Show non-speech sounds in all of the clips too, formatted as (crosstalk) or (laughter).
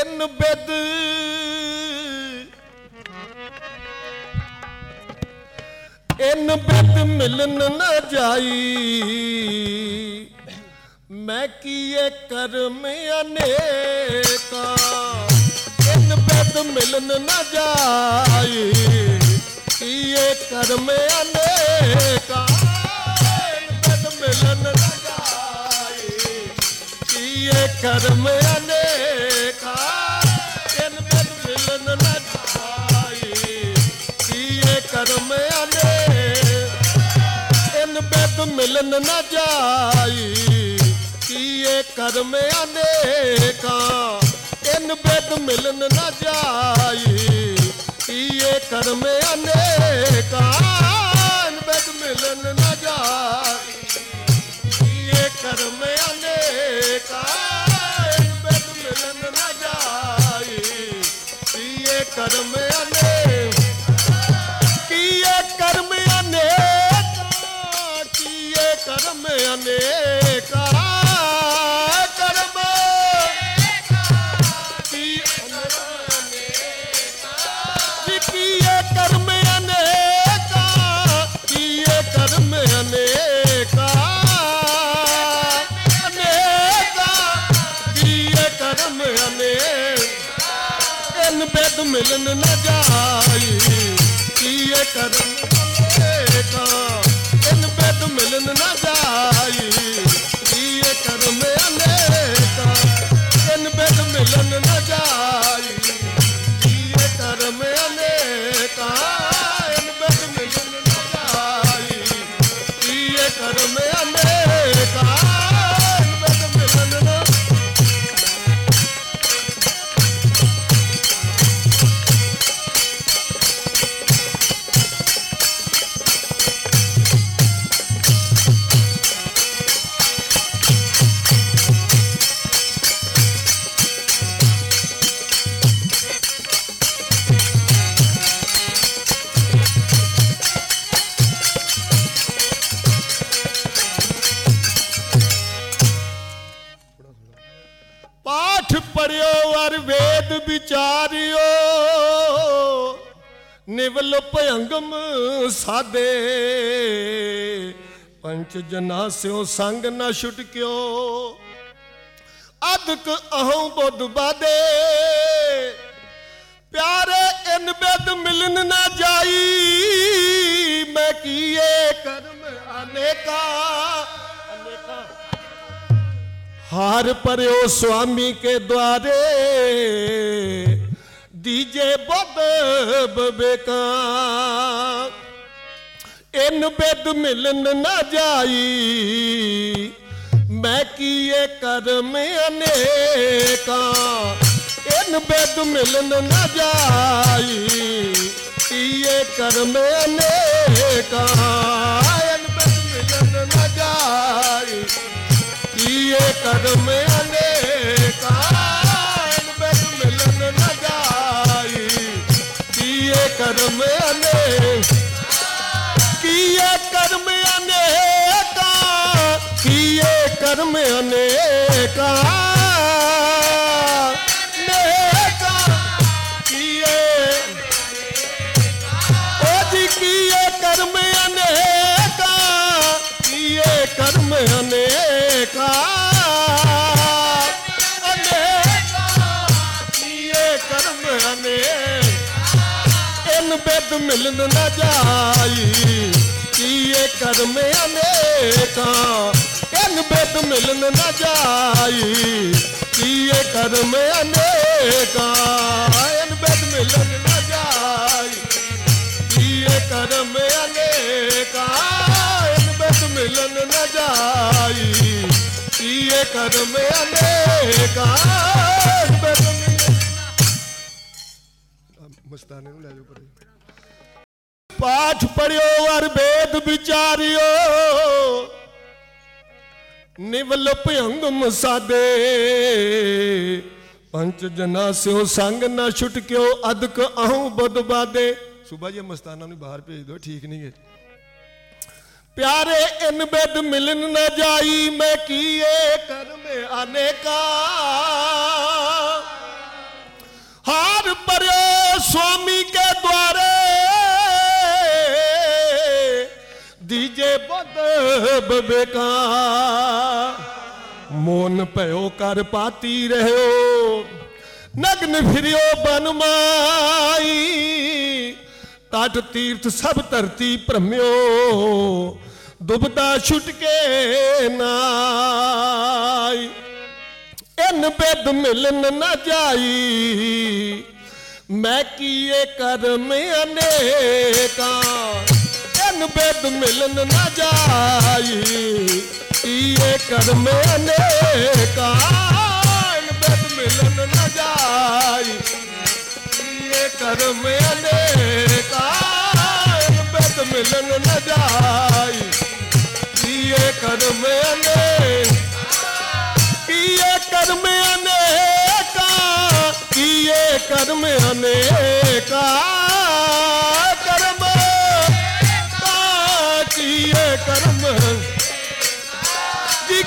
ਇਨ ਬਿੱਦ। ਇਨ ਬਿਦ ਮਿਲਨ ਨਾ ਜਾਈ। ਮੈਂ ਕੀਏ ਕਰਮ ਅਨੇਕਾ। ਇਨ ਬਿਦ ਮਿਲਨ ਨਾ ਜਾਈ। ਕੀਏ ਕਰਮ ਅਨੇਕਾ। ਇਨ ਬਿਦ ਮਿਲਨ ਕੀਏ ਕਰਮ ਅਨੇਕਾ ਇਨ ਬਿਦ ਮਿਲਨ ਨਾ ਜਾਈ ਕੀਏ ਕਰਮ ਅਨੇਕਾ? ਇਨ ਬਿਦ ਮਿਲਨ ਨਾ ਜਾਈ ਕੀਏ ਕਰਮ ਅਨੇਕਾ ਇਨ ਬਿਦ ਮਿਲਨ ਨਾ ਜਾਈ ਕੀਏ ਕਰਮ ਅਨੇਕਾ ਇਨ ਬਿਦ ਮਿਲਨ ਨਾ ਜਾਈ ਕਰਮ ਅਨੇਕਾ ਇਨ ਬਿਦ ਮਿਲਨ ਨਾ ਜਾਈ। ਕੀਏ ਕਰਮ ਅਨੇਕਾ, ਕੀਏ ਕਰਮ ਅਨੇਕਾ, ਕੀਏ ਕਰਮ ਅਨੇਕਾ। ਇਨ ਬਿਦ ਮਿਲਨ ਨਾ ਜਾਈ। ਕੀਏ ਕਰਮ ਅਨੇਕਾ ਇਨ ਬਿਦ ਮਿਲਨ ਨਾ ਜਾਈ। संगम साधे पंच जना स्यो संग न छुटक्यो अदक अहो बुद्ध बादे प्यारे इन बेद मिलन न जाई मैं किए कर्म अनेका हार पर स्वामी के द्वारे ਦੀਜੇ ਬਦ ਬਵੇਕਾ। ਇਨ ਬੇਦ ਮਿਲਨ ਨਾ ਜਾਈ। ਮੈਂ ਕੀਏ ਕਰਮ ਅਨੇਕਾ। ਇਨ ਬੇਦ ਮਿਲਨ ਨਾ ਜਾਈ। ਕੀਏ ਕਰਮ ਅਨੇਕਾ। ਇਨ ਬੇਦ ਮਿਲਨ ਨਾ ਜਾਈ। ਕੀਏ ਕਰਮ ਕੀਏ ਕਰਮ ਅਨੇ ਕੀਏ ਕਰਮ ਅਨੇਕਾ ਕੀਏ ਕਰਮ ਅਨੇਕਾ ਨੇਕਾ ਮਿਲਨ ਨਾ ਜਾਈ ਕੀਏ ਕਰਮ ਅਨੇਕਾਂ ਇਨ ਬਿਦ ਮਿਲਨ ਨਾ ਜਾਈ ਕੀਏ ਕਰਮ ਅਨੇਕਾਂ ਇਨ ਬਿਦ ਮਿਲਨ ਨਾ ਜਾਈ ਕੀਏ ਕਰਮ ਅਨੇਕਾਂ ਇਨ ਬਿਦ ਮਿਲਨ ਨਾ ਜਾਈ ਕੀਏ ਕਰਮ ਅਨੇਕਾਂ ਮਸਤਾਨੇ ਨੂੰ ਲੈ ਜਾਓ ਪਰੇ। पाठ पढ़ियो और वेद विचारियो। निवल भयंग मसादे। पंच जना स्यो संग ना छुटक्यो अदक आऊँ बदबादे सुबह जी मस्ताना ने बाहर भेज दो, ठीक नहीं है। प्यारे, इन बेद मिलन न जाई, मैं किए कर में आने का हार पर, स्वामी के द्वारे दीजे बद बेका मोन पयो कर पाती रहो, नग्न फिरियो बन माई तट तीर्थ सब धरती भ्रम्यो दुबदा छुटके नाई। इन बेद मिलन न जाई, मैं किए कर्म अनेका ਅਨੇਕਾਂ ਇਨ ਬਿਦ ਮਿਲਨ ਨਾ ਜਾਈ ਕੀਏ ਕਰਮ ਅਨੇਕਾਂ ਇਨ ਬਿਦ ਮਿਲਨ ਨਾ ਜਾਈ ਕੀਏ ਕਰਮ ਅਨੇਕਾਂ ਇਨ ਬਿਦ ਮਿਲਨ ਨਾ ਜਾਈ ਕੀਏ ਕਰਮ ਅਨੇਕਾਂ ਕੀਏ ਕਰਮ ਅਨੇਕਾ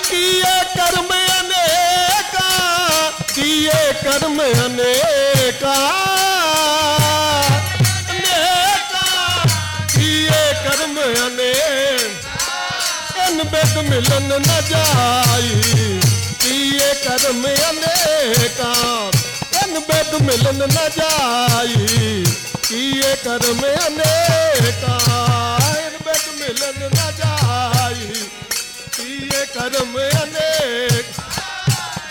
ਕੀਏ ਕਰਮ ਅਨੇਕਾ, ਕੀਏ ਕਰਮ ਅਨੇਕਾ। ਅਨੇਕਾ, ਕੀਏ ਕਰਮ ਅਨੇਕਾ। ਇਨ ਬਿਦ ਮਿਲਨ ਨ ਜਾਈ, ਕੀਏ ਕਰਮ ਅਨੇਕਾਂ। ਇਨ ਬਿਦ ਮਿਲਨ ਨ ਜਾਈ, ਕੀਏ ਕਰਮ ਅਨੇਕਾਂ। ਇਨ ਬਿਦ ਮਿਲਨ ਨਾ ਕੀਏ ਕਰਮ ਅਨੇਕ।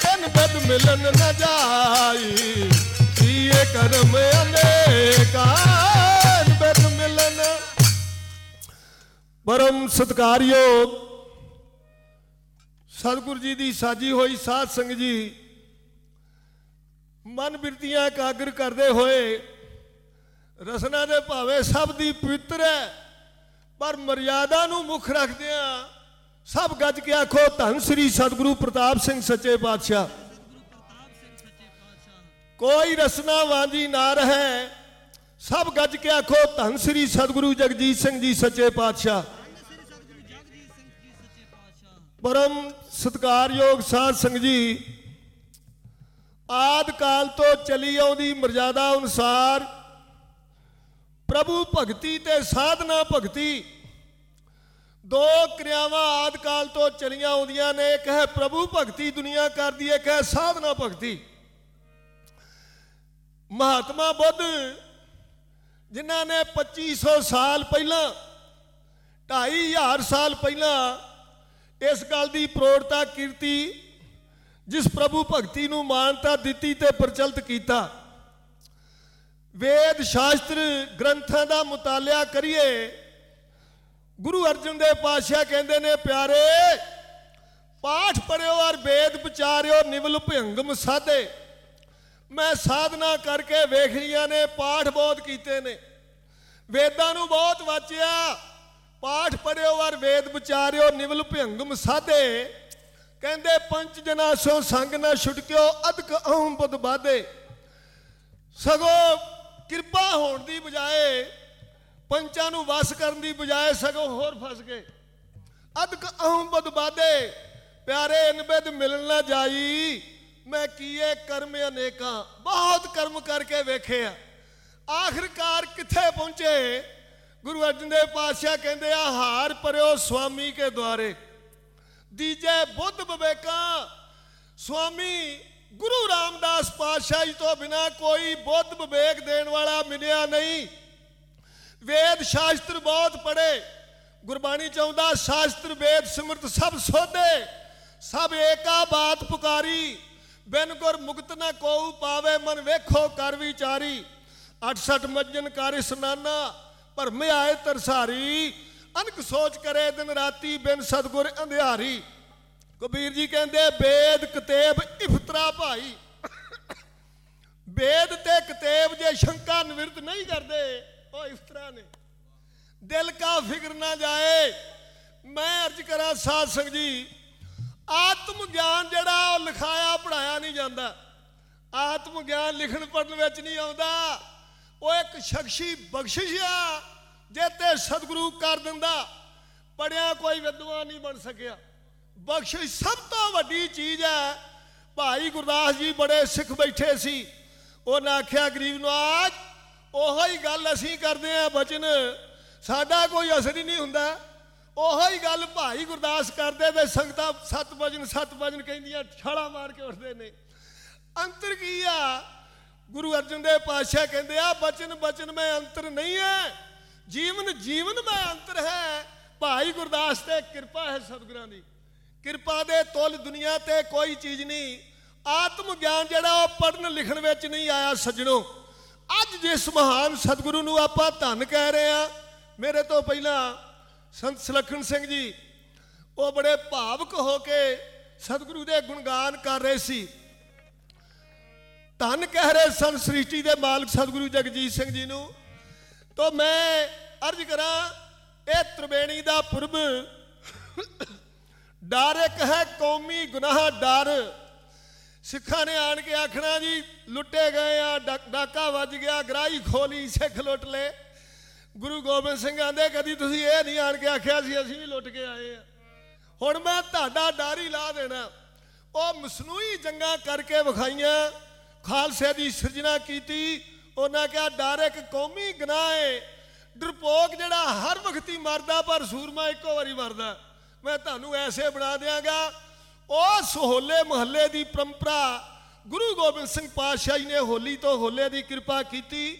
ਇਨ ਬਿਦ ਮਿਲਨ ਨ ਜਾਈ। ਕੀਏ ਕਰਮ ਅਨੇਕਾਂ। ਇਨ ਮਿਲਨ। ਪਰਮ ਸਤਕਾਰਯੋਗ ਸਤਿਗੁਰੂ ਜੀ ਦੀ ਸਾਜੀ ਹੋਈ ਸਾਧ ਸੰਗਤ ਜੀ, ਮਨ ਬਿਰਤੀਆਂ ਇਕਾਗਰ ਕਰਦੇ ਹੋਏ, ਰਸਨਾ ਦੇ ਭਾਵੇਂ ਸਭ ਦੀ ਪਵਿੱਤਰ ਹੈ, ਪਰ ਮਰਿਆਦਾ ਨੂੰ ਮੁੱਖ ਰੱਖਦਿਆਂ ਸਭ ਗੱਜ ਕੇ ਆਖੋ, ਧੰਨ ਸ੍ਰੀ ਸਤਿਗੁਰੂ ਪ੍ਰਤਾਪ ਸਿੰਘ ਸੱਚੇ ਪਾਤਸ਼ਾਹ। ਕੋਈ ਰਸਨਾ ਵਾਂਝੀ ਨਾ ਰਹੇ। ਸਭ ਗੱਜ ਕੇ ਆਖੋ, ਧੰਨ ਸ੍ਰੀ ਸਤਿਗੁਰੂ ਜਗਜੀਤ ਸਿੰਘ ਜੀ ਸੱਚੇ ਪਾਤਸ਼ਾਹ। ਪਰਮ ਸਤਕਾਰਯੋਗ ਸਾਧ ਸੰਗਤ ਜੀ, ਆਦ ਕਾਲ ਤੋਂ ਚਲੀ ਆਉਂਦੀ ਮਰਜ਼ਾਦਾ ਅਨੁਸਾਰ, ਪ੍ਰਭੂ ਭਗਤੀ ਤੇ ਸਾਧਨਾ ਭਗਤੀ ਦੋ ਕਿਰਿਆਵਾਂ ਆਦ ਕਾਲ ਤੋਂ ਚਲੀਆਂ ਆਉਂਦੀਆਂ ਨੇ, ਇੱਕ ਹੈ ਪ੍ਰਭੂ ਭਗਤੀ ਦੁਨੀਆ ਕਰਦੀ ਹੈ ਇੱਕ ਹੈ ਸਾਧਨਾ ਭਗਤੀ। ਮਹਾਤਮਾ ਬੁੱਧ, ਜਿਨ੍ਹਾਂ ਨੇ 2500 ਸਾਲ ਪਹਿਲਾਂ 2500 ਸਾਲ ਪਹਿਲਾਂ ਇਸ ਗੱਲ ਦੀ ਪ੍ਰੋੜਤਾ ਕੀਤੀ, ਜਿਸ ਪ੍ਰਭੂ ਭਗਤੀ ਨੂੰ ਮਾਨਤਾ ਦਿੱਤੀ ਤੇ ਪ੍ਰਚਲਿਤ ਕੀਤਾ। ਵੇਦ ਸ਼ਾਸਤਰ ਗ੍ਰੰਥਾਂ ਦਾ ਮੁਤਾਲਿਆ ਕਰੀਏ ਗੁਰੂ ਅਰਜਨ ਦੇਵ ਪਾਤਸ਼ਾਹ ਕਹਿੰਦੇ ਨੇ, ਪਿਆਰੇ, ਪਾਠ ਪੜਿਓ ਔਰ ਵੇਦ ਵਿਚਾਰਿਓ, ਨਿਵਲ ਭਿੰਗਮ ਸਾਧੇ। ਮੈਂ ਸਾਧਨਾ ਕਰਕੇ ਵੇਖ ਲੀਆਂ ਨੇ, ਪਾਠ ਬਹੁਤ ਕੀਤੇ ਨੇ। ਵੇਦਾਂ ਨੂੰ ਬਹੁਤ ਵਾਚਿਆ। ਪਾਠ ਪੜਿਓ ਔਰ ਵੇਦ ਵਿਚਾਰਿਓ, ਨਿਵਲ ਭਿੰਗਮ ਸਾਧੇ। ਕਹਿੰਦੇ, ਪੰਜ ਜਨਾ ਸੋ ਸੰਗ ਨਾ ਛੁਟਕਿਓ ਅਦਕ ਅਹੰ ਬਦ ਬਾਦੇ ਸਗੋ ਕਿਰਪਾ ਹੋਣ ਦੀ ਬਜਾਏ ਪੰਚਾਂ ਨੂੰ ਵਸ ਕਰਨ ਦੀ ਬਜਾਏ ਸਗੋਂ ਹੋਰ ਫਸ ਗਏ। ਅਦਕ ਅਹੰ ਬਾਦੇ ਪਿਆਰੇ ਅਨਬਦ ਮਿਲਣ ਨਾ ਜਾਈ। ਮੈਂ ਕੀਏ ਕਰਮ ਅਨੇਕਾਂ, ਬਹੁਤ ਕਰਮ ਕਰਕੇ ਵੇਖੇ ਆ। ਆਖਰਕਾਰ ਕਿੱਥੇ ਪਹੁੰਚੇ? ਗੁਰੂ ਅਰਜਨ ਦੇਵ ਪਾਤਸ਼ਾਹ ਕਹਿੰਦੇ ਆ, ਹਾਰ ਪਰਿਓ ਸੁਆਮੀ ਕੇ ਦੁਆਰੇ। ਦੀਜੇ ਬੁੱਧ ਵਿਵੇਕਾ ਸੁਆਮੀ ਗੁਰੂ ਰਾਮਦਾਸ ਪਾਤਸ਼ਾਹ ਜੀ ਤੋਂ ਬਿਨਾ ਕੋਈ ਬੁੱਧ ਵਿਵੇਕ ਦੇਣ ਵਾਲਾ ਮਿਲਿਆ ਨਹੀਂ। ਵੇਦ ਸ਼ਾਸਤਰ ਬਹੁਤ ਪੜੇ ਗੁਰਬਾਣੀ ਚਾਹੁੰਦਾ ਸ਼ਾਸਤਰ, ਵੇਦ, ਸਿਮਰਤ ਸਭ ਸੋਧੇ, ਸਭ ਏਕਾ ਬਾਤ ਪੁਕਾਰੀ, ਬਿਨ ਗੁਰ ਮੁਕਤ ਨਾ ਕੋਉ ਪਾਵੇ ਮਨ ਵੇਖੋ ਕਰ ਵਿਚਾਰੀ 68 ਮੱਜਨ ਕਰ ਇਸਨਾਨਾ, ਭਰਮ ਆਏ ਤਰਸਾਰੀ, ਅਨਕ ਸੋਚ ਕਰੇ ਦਿਨ ਰਾਤੀ ਬਿਨ ਸਤਗੁਰ ਅੰਧਿਆਰੀ। ਕਬੀਰ ਜੀ ਕਹਿੰਦੇ, ਵੇਦ ਕਤੇਬ ਇਫਤਰਾ ਭਾਈ। (coughs) ਵੇਦ ਤੇ ਕਤੇਬ ਜੇ ਸ਼ੰਕਾ ਨਿਵਰਤ ਨਹੀਂ ਕਰਦੇ ਉਹ ਇਫਤਰਾ ਨੇ। ਦਿਲ ਕਾ ਫਿਕਰ ਨਾ ਜਾਏ। ਮੈਂ ਅਰਜ ਕਰਾਂ ਸਾਧ ਸੰਗ ਜੀ, ਆਤਮ ਗਿਆਨ ਜਿਹੜਾ ਉਹ ਲਿਖਾਇਆ ਪੜਾਇਆ ਨਹੀਂ ਜਾਂਦਾ। ਆਤਮ ਗਿਆਨ ਲਿਖਣ ਪੜਨ ਵਿੱਚ ਨਹੀਂ ਆਉਂਦਾ। ਉਹ ਇੱਕ ਸ਼ਖਸੀ ਬਖਸ਼ਿਸ਼ ਆ ਜੇ ਤੇ ਸਤਿਗੁਰੂ ਕਰ ਦਿੰਦਾ। ਪੜਿਆ ਕੋਈ ਵਿਦਵਾਨ ਨਹੀਂ ਬਣ ਸਕਿਆ। ਬਖਸ਼ਿਸ਼ ਸਭ ਤੋਂ ਵੱਡੀ ਚੀਜ਼ ਹੈ। ਭਾਈ ਗੁਰਦਾਸ ਜੀ ਬੜੇ ਸਿੱਖ ਬੈਠੇ ਸੀ। ਉਹਨਾਂ ਆਖਿਆ, ਗਰੀਬ ਨਵਾਜ ਉਹੋ ਹੀ ਗੱਲ ਅਸੀਂ ਕਰਦੇ ਆ ਬਚਨ। ਸਾਡਾ ਕੋਈ ਅਸਰ ਹੀ ਨਹੀਂ ਹੁੰਦਾ। ਉਹੋ ਹੀ ਗੱਲ ਭਾਈ ਗੁਰਦਾਸ ਕਰਦੇ ਤੇ ਸੰਗਤਾਂ ਸਤ ਵਜਨ ਸਤ ਵਜਨ ਕਹਿੰਦੀਆਂ, ਛਾਲਾ ਮਾਰ ਕੇ ਉੱਠਦੇ ਨੇ। ਅੰਤਰ ਕੀ ਆ? ਗੁਰੂ ਅਰਜਨ ਦੇਵ ਪਾਤਸ਼ਾਹ ਕਹਿੰਦੇ ਆ, ਬਚਨ ਬਚਨ ਮੈਂ ਅੰਤਰ ਨਹੀਂ ਹੈ ਜੀਵਨ ਜੀਵਨ ਮੈਂ ਅੰਤਰ ਹੈ। ਭਾਈ ਗੁਰਦਾਸ ਤੇ ਕਿਰਪਾ ਹੈ ਸਤਿਗੁਰਾਂ ਦੀ। ਕਿਰਪਾ ਦੇ ਤੁਲ ਦੁਨੀਆ ਤੇ ਕੋਈ ਚੀਜ਼ ਨਹੀਂ। ਆਤਮ ਗਿਆਨ ਜਿਹੜਾ ਉਹ ਪੜਨ ਲਿਖਣ ਵਿੱਚ ਨਹੀਂ ਆਇਆ ਸੱਜਣੋ। ਅੱਜ ਜਿਸ ਮਹਾਨ ਸਤਿਗੁਰੂ ਨੂੰ ਆਪਾਂ ਧੰਨ ਕਹਿ ਰਹੇ ਆ ਮੇਰੇ ਤੋਂ ਪਹਿਲਾਂ ਸੰਤ ਸੁਲੱਖਣ ਸਿੰਘ ਜੀ, ਉਹ ਬੜੇ ਭਾਵਕ ਹੋ ਕੇ ਸਤਿਗੁਰੂ ਦੇ ਗੁਣਗਾਨ ਕਰ ਰਹੇ ਸੀ। ਧੰਨ ਕਹਿ ਰਹੇ ਸਨ ਸ੍ਰਿਸ਼ਟੀ ਦੇ ਮਾਲਕ ਸਤਿਗੁਰੂ ਜਗਜੀਤ ਸਿੰਘ ਜੀ ਨੂੰ। ਤੋਂ ਮੈਂ ਅਰਜ ਕਰਾਂ, ਇਹ ਤ੍ਰਿਵੇਣੀ ਦਾ ਪੁਰਬ ਡਰ ਇੱਕ ਹੈ, ਕੌਮੀ ਗੁਨਾਹ ਡਰ। ਸਿੱਖਾਂ ਨੇ ਆਣ ਕੇ ਆਖਣਾ ਜੀ, ਲੁੱਟੇ ਗਏ ਆ ਡਾ- ਡਾਕਾ ਵੱਜ ਗਿਆ ਗਰਾਈ ਖੋਲੀ, ਸਿੱਖ ਲੁੱਟ ਲਏ। ਗੁਰੂ ਗੋਬਿੰਦ ਸਿੰਘ ਆਂਦੇ, ਕਦੀ ਤੁਸੀਂ ਇਹ ਨਹੀਂ ਆਣ ਕੇ ਆਖਿਆ ਸੀ, ਅਸੀਂ ਵੀ ਲੁੱਟ ਕੇ ਆਏ ਆ। ਹੁਣ ਮੈਂ ਤੁਹਾਡਾ ਡਰ ਹੀ ਲਾ ਦੇਣਾ। ਉਹ ਮਸਨੂਈ ਜੰਗਾਂ ਕਰਕੇ ਵਿਖਾਈਆਂ, ਖਾਲਸੇ ਦੀ ਸਿਰਜਣਾ ਕੀਤੀ। ਉਹਨਾਂ ਕਿਹਾ, ਡਰ ਇੱਕ ਕੌਮੀ ਗੁਨਾਹ ਹੈ ਡਰਪੋਕ ਜਿਹੜਾ ਹਰ ਵਕਤ ਹੀ ਮਰਦਾ, ਪਰ ਸੂਰਮਾ ਇੱਕੋ ਵਾਰੀ ਮਰਦਾ। ਮੈਂ ਤੁਹਾਨੂੰ ਐਸੇ ਬਣਾ ਦਿਆਂਗਾ ਉਹ ਸਹੋਲੇ ਮਹੱਲੇ ਦੀ ਪਰੰਪਰਾ ਗੁਰੂ ਗੋਬਿੰਦ ਸਿੰਘ ਪਾਤਸ਼ਾਹ ਜੀ ਨੇ ਹੋਲੀ ਤੋਂ ਹੋਲੇ ਦੀ ਕਿਰਪਾ ਕੀਤੀ।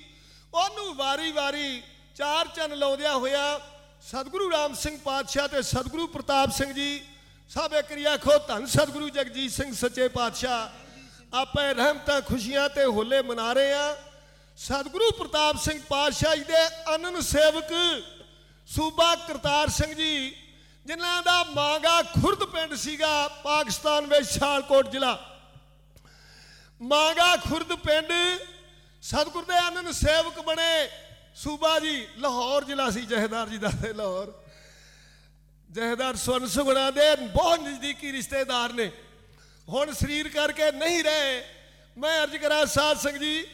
ਉਹਨੂੰ ਵਾਰੀ-ਵਾਰੀ ਚਾਰ ਚੰਨ ਲਾਉਂਦਿਆਂ ਹੋਇਆ ਸਤਿਗੁਰੂ ਰਾਮ ਸਿੰਘ ਪਾਤਸ਼ਾਹ ਤੇ ਸਤਿਗੁਰੂ ਪ੍ਰਤਾਪ ਸਿੰਘ ਜੀ ਸਭ ਇੱਕ ਖੋ ਧੰਨ ਸਤਿਗੁਰੂ ਜਗਜੀਤ ਸਿੰਘ ਸੱਚੇ ਪਾਤਸ਼ਾਹ। ਆਪੇ ਰਹਿਮਤਾਂ ਖੁਸ਼ੀਆਂ ਤੇ ਹੋਲੇ ਮਨਾ ਰਹੇ ਆ। ਸਤਿਗੁਰੂ ਪ੍ਰਤਾਪ ਸਿੰਘ ਪਾਤਸ਼ਾਹ ਜੀ ਦੇ ਅਨਨ ਸੇਵਕ ਸੂਬਾ ਕਰਤਾਰ ਸਿੰਘ ਜੀ ਜਿਨ੍ਹਾਂ ਦਾ ਮਾਂਗਾ ਖੁਰਦ ਪਿੰਡ ਸੀਗਾ, ਪਾਕਿਸਤਾਨ ਵਿੱਚ ਸ਼ਾਲਕੋਟ ਜ਼ਿਲ੍ਹਾ। ਮਾਂਗਾ ਖੁਰਦ ਪਿੰਡ ਸਤਿਗੁਰ ਦੇ ਆਨੰਦ ਸੇਵਕ ਬਣੇ ਸੂਬਾ ਜੀ, ਲਾਹੌਰ ਜ਼ਿਲ੍ਹਾ ਸੀ, ਜਹੇਦਾਰ ਜੀ ਦਾ ਲਾਹੌਰ। ਜਹੇਦਾਰ ਸਵਰਨ ਸੁਗਣਾ ਦੇ ਬਹੁਤ ਨਜ਼ਦੀਕੀ ਰਿਸ਼ਤੇਦਾਰ ਨੇ। ਹੁਣ ਸਰੀਰ ਕਰਕੇ ਨਹੀਂ ਰਹੇ। ਮੈਂ ਅਰਜ ਕਰਾਂ ਸਾਧ ਸਿੰਘ ਜੀ,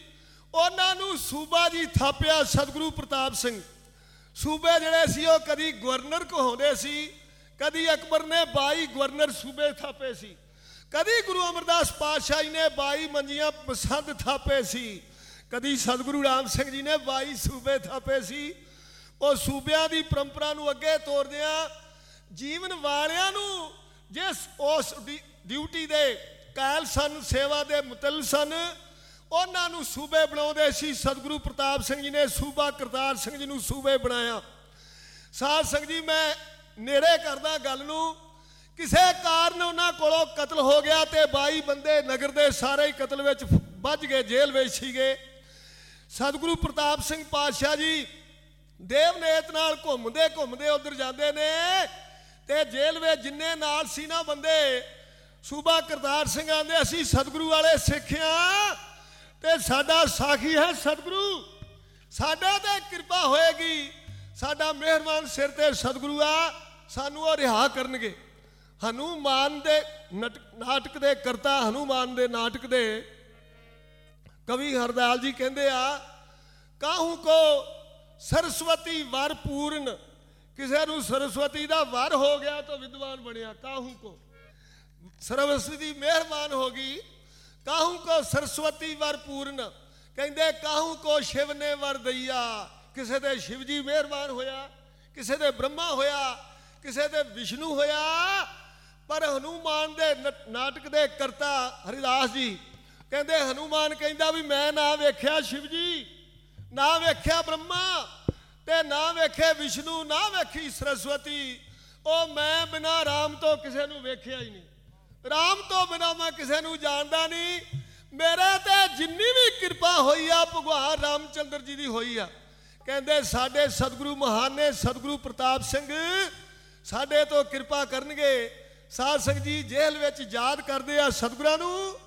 ਉਹਨਾਂ ਨੂੰ ਸੂਬਾ ਜੀ ਥਾਪਿਆ ਸਤਿਗੁਰੂ ਪ੍ਰਤਾਪ ਸਿੰਘ। ਸੂਬੇ ਜਿਹੜੇ ਸੀ, ਉਹ ਕਦੀ ਗਵਰਨਰ ਕਹਾਉਂਦੇ ਸੀ ਕਦੀ ਅਕਬਰ ਨੇ 22 ਗਵਰਨਰ ਸੂਬੇ ਥਾਪੇ ਸੀ। ਕਦੀ ਗੁਰੂ ਅਮਰਦਾਸ ਪਾਤਸ਼ਾਹ ਜੀ ਨੇ 22 ਮੰਜੀਆਂ ਪਸੰਦ ਥਾਪੇ ਸੀ। ਕਦੀ ਸਤਿਗੁਰੂ ਰਾਮ ਸਿੰਘ ਜੀ ਨੇ 22 ਸੂਬੇ ਥਾਪੇ ਸੀ। ਉਹ ਸੂਬਿਆਂ ਦੀ ਪਰੰਪਰਾ ਨੂੰ ਅੱਗੇ ਤੋਰਦਿਆਂ ਜੀਵਨ ਵਾਲਿਆਂ ਨੂੰ ਜਿਸ ਉਸ ਡਿ- ਡਿਊਟੀ ਦੇ ਕਾਇਲ ਸਨ, ਸੇਵਾ ਦੇ ਮੁਤਲ ਸਨ, ਉਹਨਾਂ ਨੂੰ ਸੂਬੇ ਬਣਾਉਂਦੇ ਸੀ। ਸਤਿਗੁਰੂ ਪ੍ਰਤਾਪ ਸਿੰਘ ਜੀ ਨੇ ਸੂਬਾ ਕਰਤਾਰ ਸਿੰਘ ਜੀ ਨੂੰ ਸੂਬੇ ਬਣਾਇਆ। ਸਾਧ ਸਿੰਘ ਜੀ, ਮੈਂ ਨੇੜੇ ਕਰਦਾ ਗੱਲ ਨੂੰ। ਕਿਸੇ ਕਾਰਨ ਉਹਨਾਂ ਕੋਲੋਂ ਕਤਲ ਹੋ ਗਿਆ ਤੇ 22 ਬੰਦੇ ਨਗਰ ਦੇ ਸਾਰੇ ਹੀ ਕਤਲ ਵਿੱਚ ਵੱਜ ਗਏ, ਜੇਲ੍ਹ ਵਿੱਚ ਸੀਗੇ ਸਤਿਗੁਰੂ ਪ੍ਰਤਾਪ ਸਿੰਘ ਪਾਤਸ਼ਾਹ ਜੀ ਦੇਵਨੇਤ ਨਾਲ ਘੁੰਮਦੇ ਘੁੰਮਦੇ ਉਧਰ ਜਾਂਦੇ ਨੇ ਤੇ ਜੇਲ੍ਹ ਵਿੱਚ ਜਿੰਨੇ ਨਾਲ ਸੀ ਨਾ ਬੰਦੇ, ਸੂਬਾ ਕਰਤਾਰ ਸਿੰਘ ਆਂਦੇ, ਅਸੀਂ ਸਤਿਗੁਰੂ ਵਾਲੇ ਸਿੱਖਿਆ ਤੇ ਸਾਡਾ ਸਾਖੀ ਹੈ ਸਤਿਗੁਰੂ। ਸਾਡੇ ਤੇ ਕਿਰਪਾ ਹੋਏਗੀ। ਸਾਡਾ ਮਿਹਰਬਾਨ ਸਿਰ ਤੇ ਸਤਿਗੁਰੂ ਆ, ਸਾਨੂੰ ਉਹ ਰਿਹਾ ਕਰਨਗੇ। ਹਨੂਮਾਨ ਦੇ ਨਟ- ਨਾਟਕ ਦੇ ਕਰਤਾ ਹਨੂਮਾਨ ਦੇ ਨਾਟਕ ਦੇ ਕਵੀ ਹਰਦਿਆਲ ਜੀ ਕਹਿੰਦੇ ਆ, ਕਾਹੂ ਕੋ ਸਰਸਵਤੀ ਵਰ ਪੂਰਨ, ਕਿਸੇ ਨੂੰ ਸਰਸਵਤੀ ਦਾ ਵਰ ਹੋ ਗਿਆ ਤਾਂ ਵਿਦਵਾਨ ਬਣਿਆ। ਕਾਹੂ ਕੋ? ਸਰਵਸਤੀ ਮਿਹਰਬਾਨ ਹੋ ਗਈ। ਕਾਹੂ ਕੋ ਸਰਸਵਤੀ ਵਰ ਪੂਰਨ? ਕਹਿੰਦੇ ਕਾਹੂ ਕੋ ਸ਼ਿਵ ਨੇ ਵਰ ਦਈਆ? ਕਿਸੇ ਦੇ ਸ਼ਿਵ ਜੀ ਮਿਹਰਬਾਨ ਹੋਇਆ, ਕਿਸੇ ਦੇ ਬ੍ਰਹਮਾ ਹੋਇਆ, ਕਿਸੇ ਦੇ ਵਿਸ਼ਨੂੰ ਹੋਇਆ, ਪਰ ਹਨੂਮਾਨ ਦੇ ਨ- ਨਾਟਕ ਦੇ ਕਰਤਾ ਹਰਿਦਾਸ ਜੀ, ਕਹਿੰਦੇ ਹਨੂਮਾਨ ਕਹਿੰਦਾ ਵੀ ਮੈਂ ਨਾ ਵੇਖਿਆ ਸ਼ਿਵ ਜੀ ਨਾ ਵੇਖਿਆ ਬ੍ਰਹਮਾ ਤੇ ਨਾ ਵੇਖੇ ਵਿਸ਼ਨੂੰ, ਨਾ ਵੇਖੀ ਸਰਸਵਤੀ, ਉਹ ਮੈਂ ਬਿਨਾ ਰਾਮ ਤੋਂ ਕਿਸੇ ਨੂੰ ਵੇਖਿਆ ਹੀ ਨਹੀਂ। ਰਾਮ ਤੋਂ ਬਿਨਾ ਮੈਂ ਕਿਸੇ ਨੂੰ ਜਾਣਦਾ ਨਹੀਂ। ਮੇਰੇ ਤੇ ਜਿੰਨੀ ਵੀ ਕਿਰਪਾ ਹੋਈ ਆ, ਭਗਵਾਨ ਰਾਮਚੰਦਰ ਜੀ ਦੀ ਹੋਈ ਆ। ਕਹਿੰਦੇ ਸਾਡੇ ਸਤਿਗੁਰੂ ਮਹਾਨ ਸਤਿਗੁਰੂ ਪ੍ਰਤਾਪ ਸਿੰਘ ਸਾਡੇ ਤੋਂ ਕਿਰਪਾ ਕਰਨਗੇ। ਸਾਧ ਸੰਗਤ ਜੀ ਜੇਲ੍ਹ ਵਿੱਚ ਯਾਦ ਕਰਦੇ ਆ ਸਤਿਗੁਰਾਂ ਨੂੰ।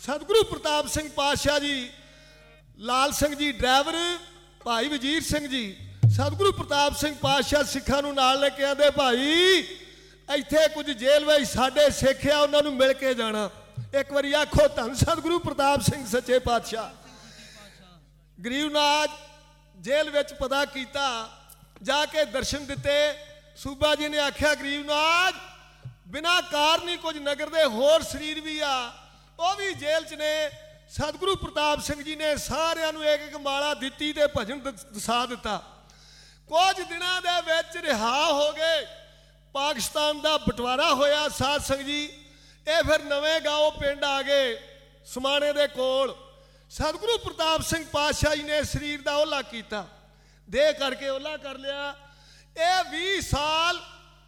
ਸਤਿਗੁਰੂ ਪ੍ਰਤਾਪ ਸਿੰਘ ਪਾਤਸ਼ਾਹ ਜੀ ਲਾਲ ਸਿੰਘ ਜੀ ਡਰਾਈਵਰ ਭਾਈ ਵਜੀਰ ਸਿੰਘ ਜੀ ਸਤਿਗੁਰੂ ਪ੍ਰਤਾਪ ਸਿੰਘ ਪਾਤਸ਼ਾਹ ਸਿੱਖਾਂ ਨੂੰ ਨਾਲ ਲੈ ਕੇ ਆਂਦੇ ਭਾਈ ਇੱਥੇ ਕੁਝ ਜੇਲ੍ਹ ਵਿੱਚ ਸਾਡੇ ਸਿੱਖ ਆ ਉਹਨਾਂ ਨੂੰ ਮਿਲ ਕੇ ਜਾਣਾ। ਇੱਕ ਵਾਰੀ ਆਖੋ ਧੰਨ ਸਤਿਗੁਰੂ ਪ੍ਰਤਾਪ ਸਿੰਘ ਸੱਚੇ ਪਾਤਸ਼ਾਹ। ਗਰੀਬਨਾਜ ਜੇਲ੍ਹ ਵਿੱਚ ਪਤਾ ਕੀਤਾ, ਜਾ ਕੇ ਦਰਸ਼ਨ ਦਿੱਤੇ। ਸੂਬਾ ਜੀ ਨੇ ਆਖਿਆ, ਗਰੀਬ ਗਰੀਬਨਾਜ ਬਿਨਾ ਕਾਰਨ ਹੀ ਕੁਝ ਨਗਰ ਦੇ, ਹੋਰ ਸਰੀਰ ਵੀ ਆ। ਉਹ ਵੀ ਜੇਲ੍ਹ 'ਚ ਨੇ। ਸਤਿਗੁਰੂ ਪ੍ਰਤਾਪ ਸਿੰਘ ਜੀ ਨੇ ਸਾਰਿਆਂ ਨੂੰ ਇੱਕ ਇੱਕ ਮਾਲਾ ਦਿੱਤੀ ਤੇ ਭਜਨ ਦਸਾ ਦਿੱਤਾ। ਕੁਝ ਦਿਨਾਂ ਦੇ ਵਿੱਚ ਰਿਹਾ ਹੋ ਗਏ। ਪਾਕਿਸਤਾਨ ਦਾ ਬਟਵਾਰਾ ਹੋਇਆ, ਸਾਧ ਸੰਗਤ ਜੀ। ਇਹ ਫਿਰ ਨਵੇਂ ਗਾਓ ਪਿੰਡ ਆ ਗਏ, ਸਮਾਣੇ ਦੇ ਕੋਲ। ਸਤਿਗੁਰੂ ਪ੍ਰਤਾਪ ਸਿੰਘ ਪਾਤਸ਼ਾਹ ਜੀ ਨੇ ਸਰੀਰ ਦਾ ਓਲਾ ਕੀਤਾ। ਦੇ ਕਰਕੇ ਓਲਾ ਕਰ ਲਿਆ। ਇਹ 20 ਸਾਲ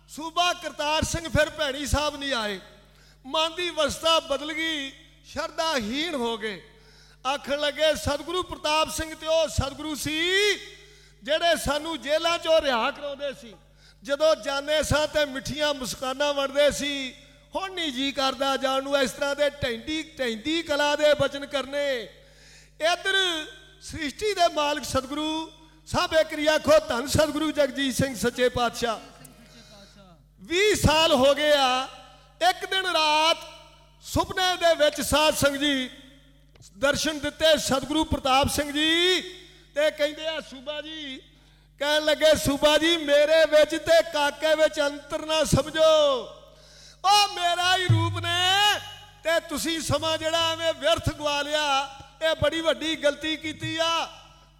ਸੂਬਾ ਕਰਤਾਰ ਸਿੰਘ ਫਿਰ ਭੈਣੀ ਸਾਹਿਬ ਨਹੀਂ ਆਏ। ਮਨ ਦੀ ਅਵਸਥਾ ਬਦਲ ਗਈ, ਸ਼ਰਧਾਹੀਣ ਹੋ ਗਏ। ਆਖਣ ਲੱਗੇ, ਸਤਿਗੁਰੂ ਪ੍ਰਤਾਪ ਸਿੰਘ ਤੇ ਉਹ ਸਤਿਗੁਰੂ ਸੀ ਜਿਹੜੇ ਸਾਨੂੰ ਜੇਲ੍ਹਾਂ ਚੋਂ ਰਿਹਾ ਕਰਾਉਂਦੇ ਸੀ। ਜਦੋਂ ਜਾਣੇ ਸਾਂ ਤੇ ਮਿੱਠੀਆਂ ਮੁਸਕਾਨਾਂ ਵੰਡਦੇ ਸੀ। ਹੁਣ ਨਹੀਂ ਜੀ ਕਰਦਾ ਜਾਣ ਨੂੰ। ਇਸ ਤਰ੍ਹਾਂ ਦੇ ਟੈਂਡੀ ਟੈਂਦੀ ਕਲਾ ਦੇ ਬਚਨ ਕਰਨੇ ਇਧਰ ਸ੍ਰਿਸ਼ਟੀ ਦੇ ਮਾਲਕ ਸਤਿਗੁਰੂ ਸਭ ਇੱਕ ਰੀ ਧੰਨ ਸਤਿਗੁਰੂ ਜਗਜੀਤ ਸਿੰਘ ਸੱਚੇ ਪਾਤਸ਼ਾਹ। 20 ਸਾਲ ਹੋ ਗਏ ਆ, ਇੱਕ ਦਿਨ ਰਾਤ ਸੁਪਨੇ ਦੇ ਵਿੱਚ ਸਾਧ ਸੰਗ ਜੀ ਦਰਸ਼ਨ ਦਿੱਤੇ ਸਤਿਗੁਰੂ ਪ੍ਰਤਾਪ ਸਿੰਘ ਜੀ ਤੇ ਕਹਿੰਦੇ ਆ, ਸੂਬਾ ਜੀ, ਕਹਿਣ ਲੱਗੇ, ਸੂਬਾ ਜੀ, ਮੇਰੇ ਵਿੱਚ ਤੇ ਕਾਕੇ ਵਿੱਚ ਅੰਤਰ ਨਾ ਸਮਝੋ। ਉਹ ਮੇਰਾ ਹੀ ਰੂਪ ਨੇ ਤੇ ਤੁਸੀਂ ਸਮਾਂ ਜਿਹੜਾ ਐਵੇਂ ਵਿਅਰਥ ਗਵਾ ਲਿਆ। ਇਹ ਬੜੀ ਵੱਡੀ ਗਲਤੀ ਕੀਤੀ ਆ।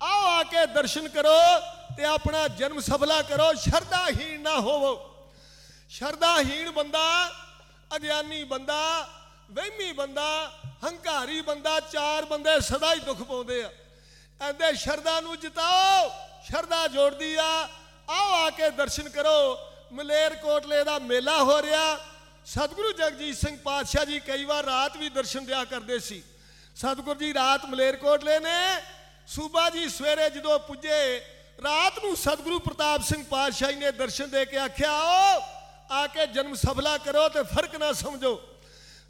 ਆਓ ਆ ਕੇ ਦਰਸ਼ਨ ਕਰੋ ਤੇ ਆਪਣਾ ਜਨਮ ਸਫਲਾ ਕਰੋ। ਸ਼ਰਧਾਹੀਣ ਨਾ ਹੋਵੋ। ਸ਼ਰਧਾਹੀਣ ਬੰਦਾ, ਅਗਿਆਨੀ ਬੰਦਾ, ਵਹਿਮੀ ਬੰਦਾ, ਹੰਕਾਰੀ ਬੰਦਾ, ਚਾਰ ਬੰਦੇ ਸਦਾ ਹੀ ਦੁੱਖ ਪਾਉਂਦੇ ਆ। ਕਹਿੰਦੇ, ਸ਼ਰਧਾ ਨੂੰ ਜਿਤਾਓ, ਸ਼ਰਧਾ ਜੋੜਦੀ ਆ। ਆਓ ਆ ਕੇ ਦਰਸ਼ਨ ਕਰੋ। ਮਲੇਰ ਕੋਟਲੇ ਦਾ ਮੇਲਾ ਹੋ ਰਿਹਾ। ਸਤਿਗੁਰੂ ਜਗਜੀਤ ਸਿੰਘ ਪਾਤਸ਼ਾਹ ਜੀ ਕਈ ਵਾਰ ਰਾਤ ਵੀ ਦਰਸ਼ਨ ਦਿਆ ਕਰਦੇ ਸੀ। ਸਤਿਗੁਰੂ ਜੀ, ਰਾਤ ਮਲੇਰਕੋਟਲੇ ਨੇ। ਸੂਬਾ ਜੀ, ਸਵੇਰੇ ਜਦੋਂ ਪੁੱਜੇ, ਰਾਤ ਨੂੰ ਸਤਿਗੁਰੂ ਪ੍ਰਤਾਪ ਸਿੰਘ ਪਾਤਸ਼ਾਹ ਜੀ ਨੇ ਦਰਸ਼ਨ ਦੇ ਕੇ ਆਖਿਆ, ਆਓ, ਆ ਕੇ ਜਨਮ ਸਫਲਾ ਕਰੋ ਤੇ ਫ਼ਰਕ ਨਾ ਸਮਝੋ।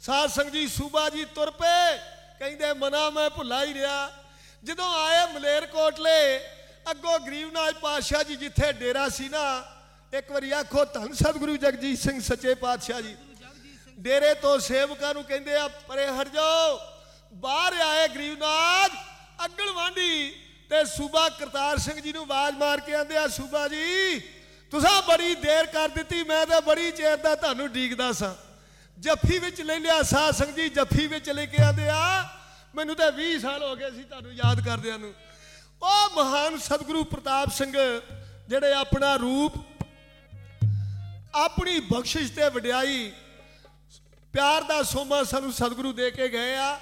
ਸਾਧ ਸੰਗ ਜੀ, ਸੂਬਾ ਜੀ ਤੁਰ ਪਏ, ਕਹਿੰਦੇ, ਮਨਾ, ਮੈਂ ਭੁੱਲਾ ਹੀ ਰਿਹਾ। ਜਦੋਂ ਆਏ ਮਲੇਰਕੋਟਲੇ ਅੱਗੋਂ ਗਰੀਬਨਾਥ ਪਾਤਸ਼ਾਹ ਜੀ ਜਿੱਥੇ ਡੇਰਾ ਸੀ ਨਾ, ਇੱਕ ਵਾਰੀ ਆਖੋ, ਧੰਨ ਸਤਿਗੁਰੂ ਜਗਜੀਤ ਸਿੰਘ ਸੱਚੇ ਪਾਤਸ਼ਾਹ ਜੀ। ਡੇਰੇ ਤੋਂ ਸੇਵਕਾਂ ਨੂੰ ਕਹਿੰਦੇ ਆ, ਪਰੇ ਹਟ ਜਾਓ। ਬਾਹਰ ਆਏ ਗਰੀਬਨਾਥ, ਅੱਗਲ ਵਾਂਢੀ ਤੇ ਸੂਬਾ ਕਰਤਾਰ ਸਿੰਘ ਜੀ ਨੂੰ ਆਵਾਜ਼ ਮਾਰ ਕੇ ਆਂਦੇ ਆ, ਸੂਬਾ ਜੀ, ਤੁਸੀਂ ਬੜੀ ਦੇਰ ਕਰ ਦਿੱਤੀ, ਮੈਂ ਤਾਂ ਬੜੀ ਚਿਰ ਦਾ ਤੁਹਾਨੂੰ ਡੀਕਦਾ ਸਾਂ। ਜੱਫੀ ਵਿੱਚ ਲੈ ਲਿਆ ਸਾਹ ਸਿੰਘ ਜੀ ਜੱਫੀ ਵਿੱਚ ਲੈ ਕੇ ਆਂਦੇ ਆ, ਮੈਨੂੰ ਤਾਂ 20 ਸਾਲ ਹੋ ਗਏ ਸੀ ਤੁਹਾਨੂੰ ਯਾਦ ਕਰਦਿਆਂ ਨੂੰ। ਉਹ ਮਹਾਨ ਸਤਿਗੁਰੂ ਪ੍ਰਤਾਪ ਸਿੰਘ, ਜਿਹੜੇ ਆਪਣਾ ਰੂਪ, ਆਪਣੀ ਬਖਸ਼ਿਸ਼ ਤੇ ਵਡਿਆਈ, ਪਿਆਰ ਦਾ ਸੋਮਾ ਸਾਨੂੰ ਸਤਿਗੁਰੂ ਦੇ ਕੇ ਗਏ ਆ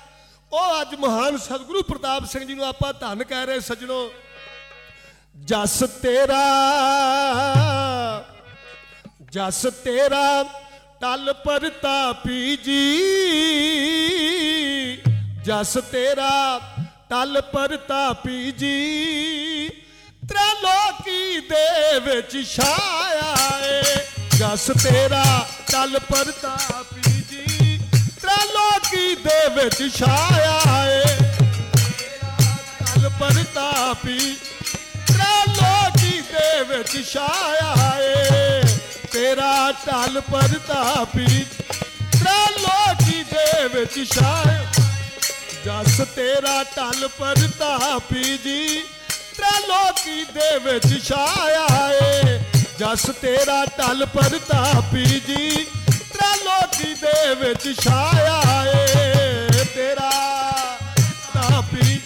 ਉਹ ਅੱਜ ਮਹਾਨ ਸਤਿਗੁਰੂ ਪ੍ਰਤਾਪ ਸਿੰਘ ਜੀ ਨੂੰ ਆਪਾਂ ਧੰਨ ਕਹਿ ਰਹੇ ਸੱਜਣੋ, ਜਸ ਤੇਰਾ ਜਸ ਤੇਰਾ ਟਲ ਪ੍ਰਤਾਪੀ ਜੀ, ਜਸ ਤੇਰਾ ਟਲ ਪ੍ਰਤਾਪੀ ਜੀ, ਤ੍ਰੈਲੋਕੀ ਦੇ ਵਿੱਚ ਛਾਇਆ ਏ, ਜਸ ਤੇਰਾ ਟਲ ਪ੍ਰਤਾਪੀ ਜੀ ਤ੍ਰੈਲੋਕੀ ਦੇ ਵਿੱਚ ਛਾਇਆ ਏ? ਟਲ ਪ੍ਰਤਾਪੀ। ਤ੍ਰੈਲੋਕੀ ਦੇ ਵਿੱਚ ਛਾਇਆ ਏ? ਤੇਰਾ ਟਲ ਪ੍ਰਤਾਪੀ। ਤ੍ਰੈਲੋਕੀ ਦੇ ਵਿੱਚ ਛਾਇਆ? ਜਸ ਤੇਰਾ ਟਲ ਪ੍ਰਤਾਪੀ ਜੀ। ਤ੍ਰੈਲੋਕੀ ਦੇ ਵਿੱਚ ਛਾਇਆ ਏ? ਜਸ ਤੇਰਾ ਟਲ ਪ੍ਰਤਾਪੀ ਜੀ। ਤ੍ਰੈਲੋਕੀ ਦੇ ਵਿੱਚ ਛਾਇਆ ਏ ਤੇਰਾ। ਤਾਪੀ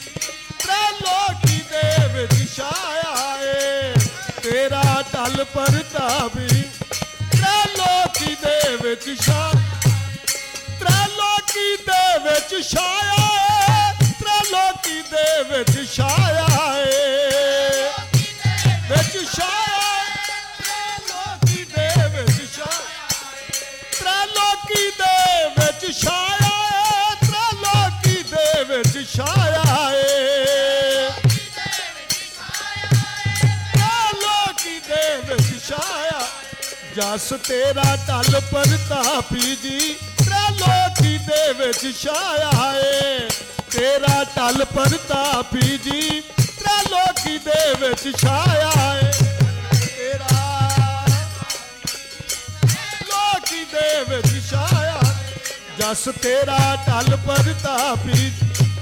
ਤ੍ਰੈਲੋਕੀ ਦੇ ਵਿੱਚ ਛਾਇਆ ਏ ਤੇਰਾ ਟਲ ਪ੍ਰਤਾਪੀ ਤ੍ਰੈਲੋਕੀ ਦੇ ਵਿੱਚ ਛਾ ਛਾਇਆ ਤ੍ਰੈਲੋਕੀ ਦੇ ਵਿੱਚ ਛਾਇਆ ਏ ਤ੍ਰੈਲੋਕੀ ਦੇ ਵਿੱਚ ਛਾਇਆ ਜਸ ਤੇਰਾ ਟਲ ਪ੍ਰਤਾਪੀ ਜੀ। ਤ੍ਰੈਲੋਕੀ ਦੇ ਵਿੱਚ ਛਾਇਆ ਏ। ਤੇਰਾ ਟਲ ਪ੍ਰਤਾਪੀ ਜੀ। ਤ੍ਰੈਲੋਕੀ ਦੇ ਵਿੱਚ ਛਾਇਆ ਏ। ਤੇਰਾ ਲੋਕੀ ਦੇ ਵਿੱਚ ਛਾਇਆ ਜਸ ਤੇਰਾ ਟਲ ਪ੍ਰਤਾਪੀ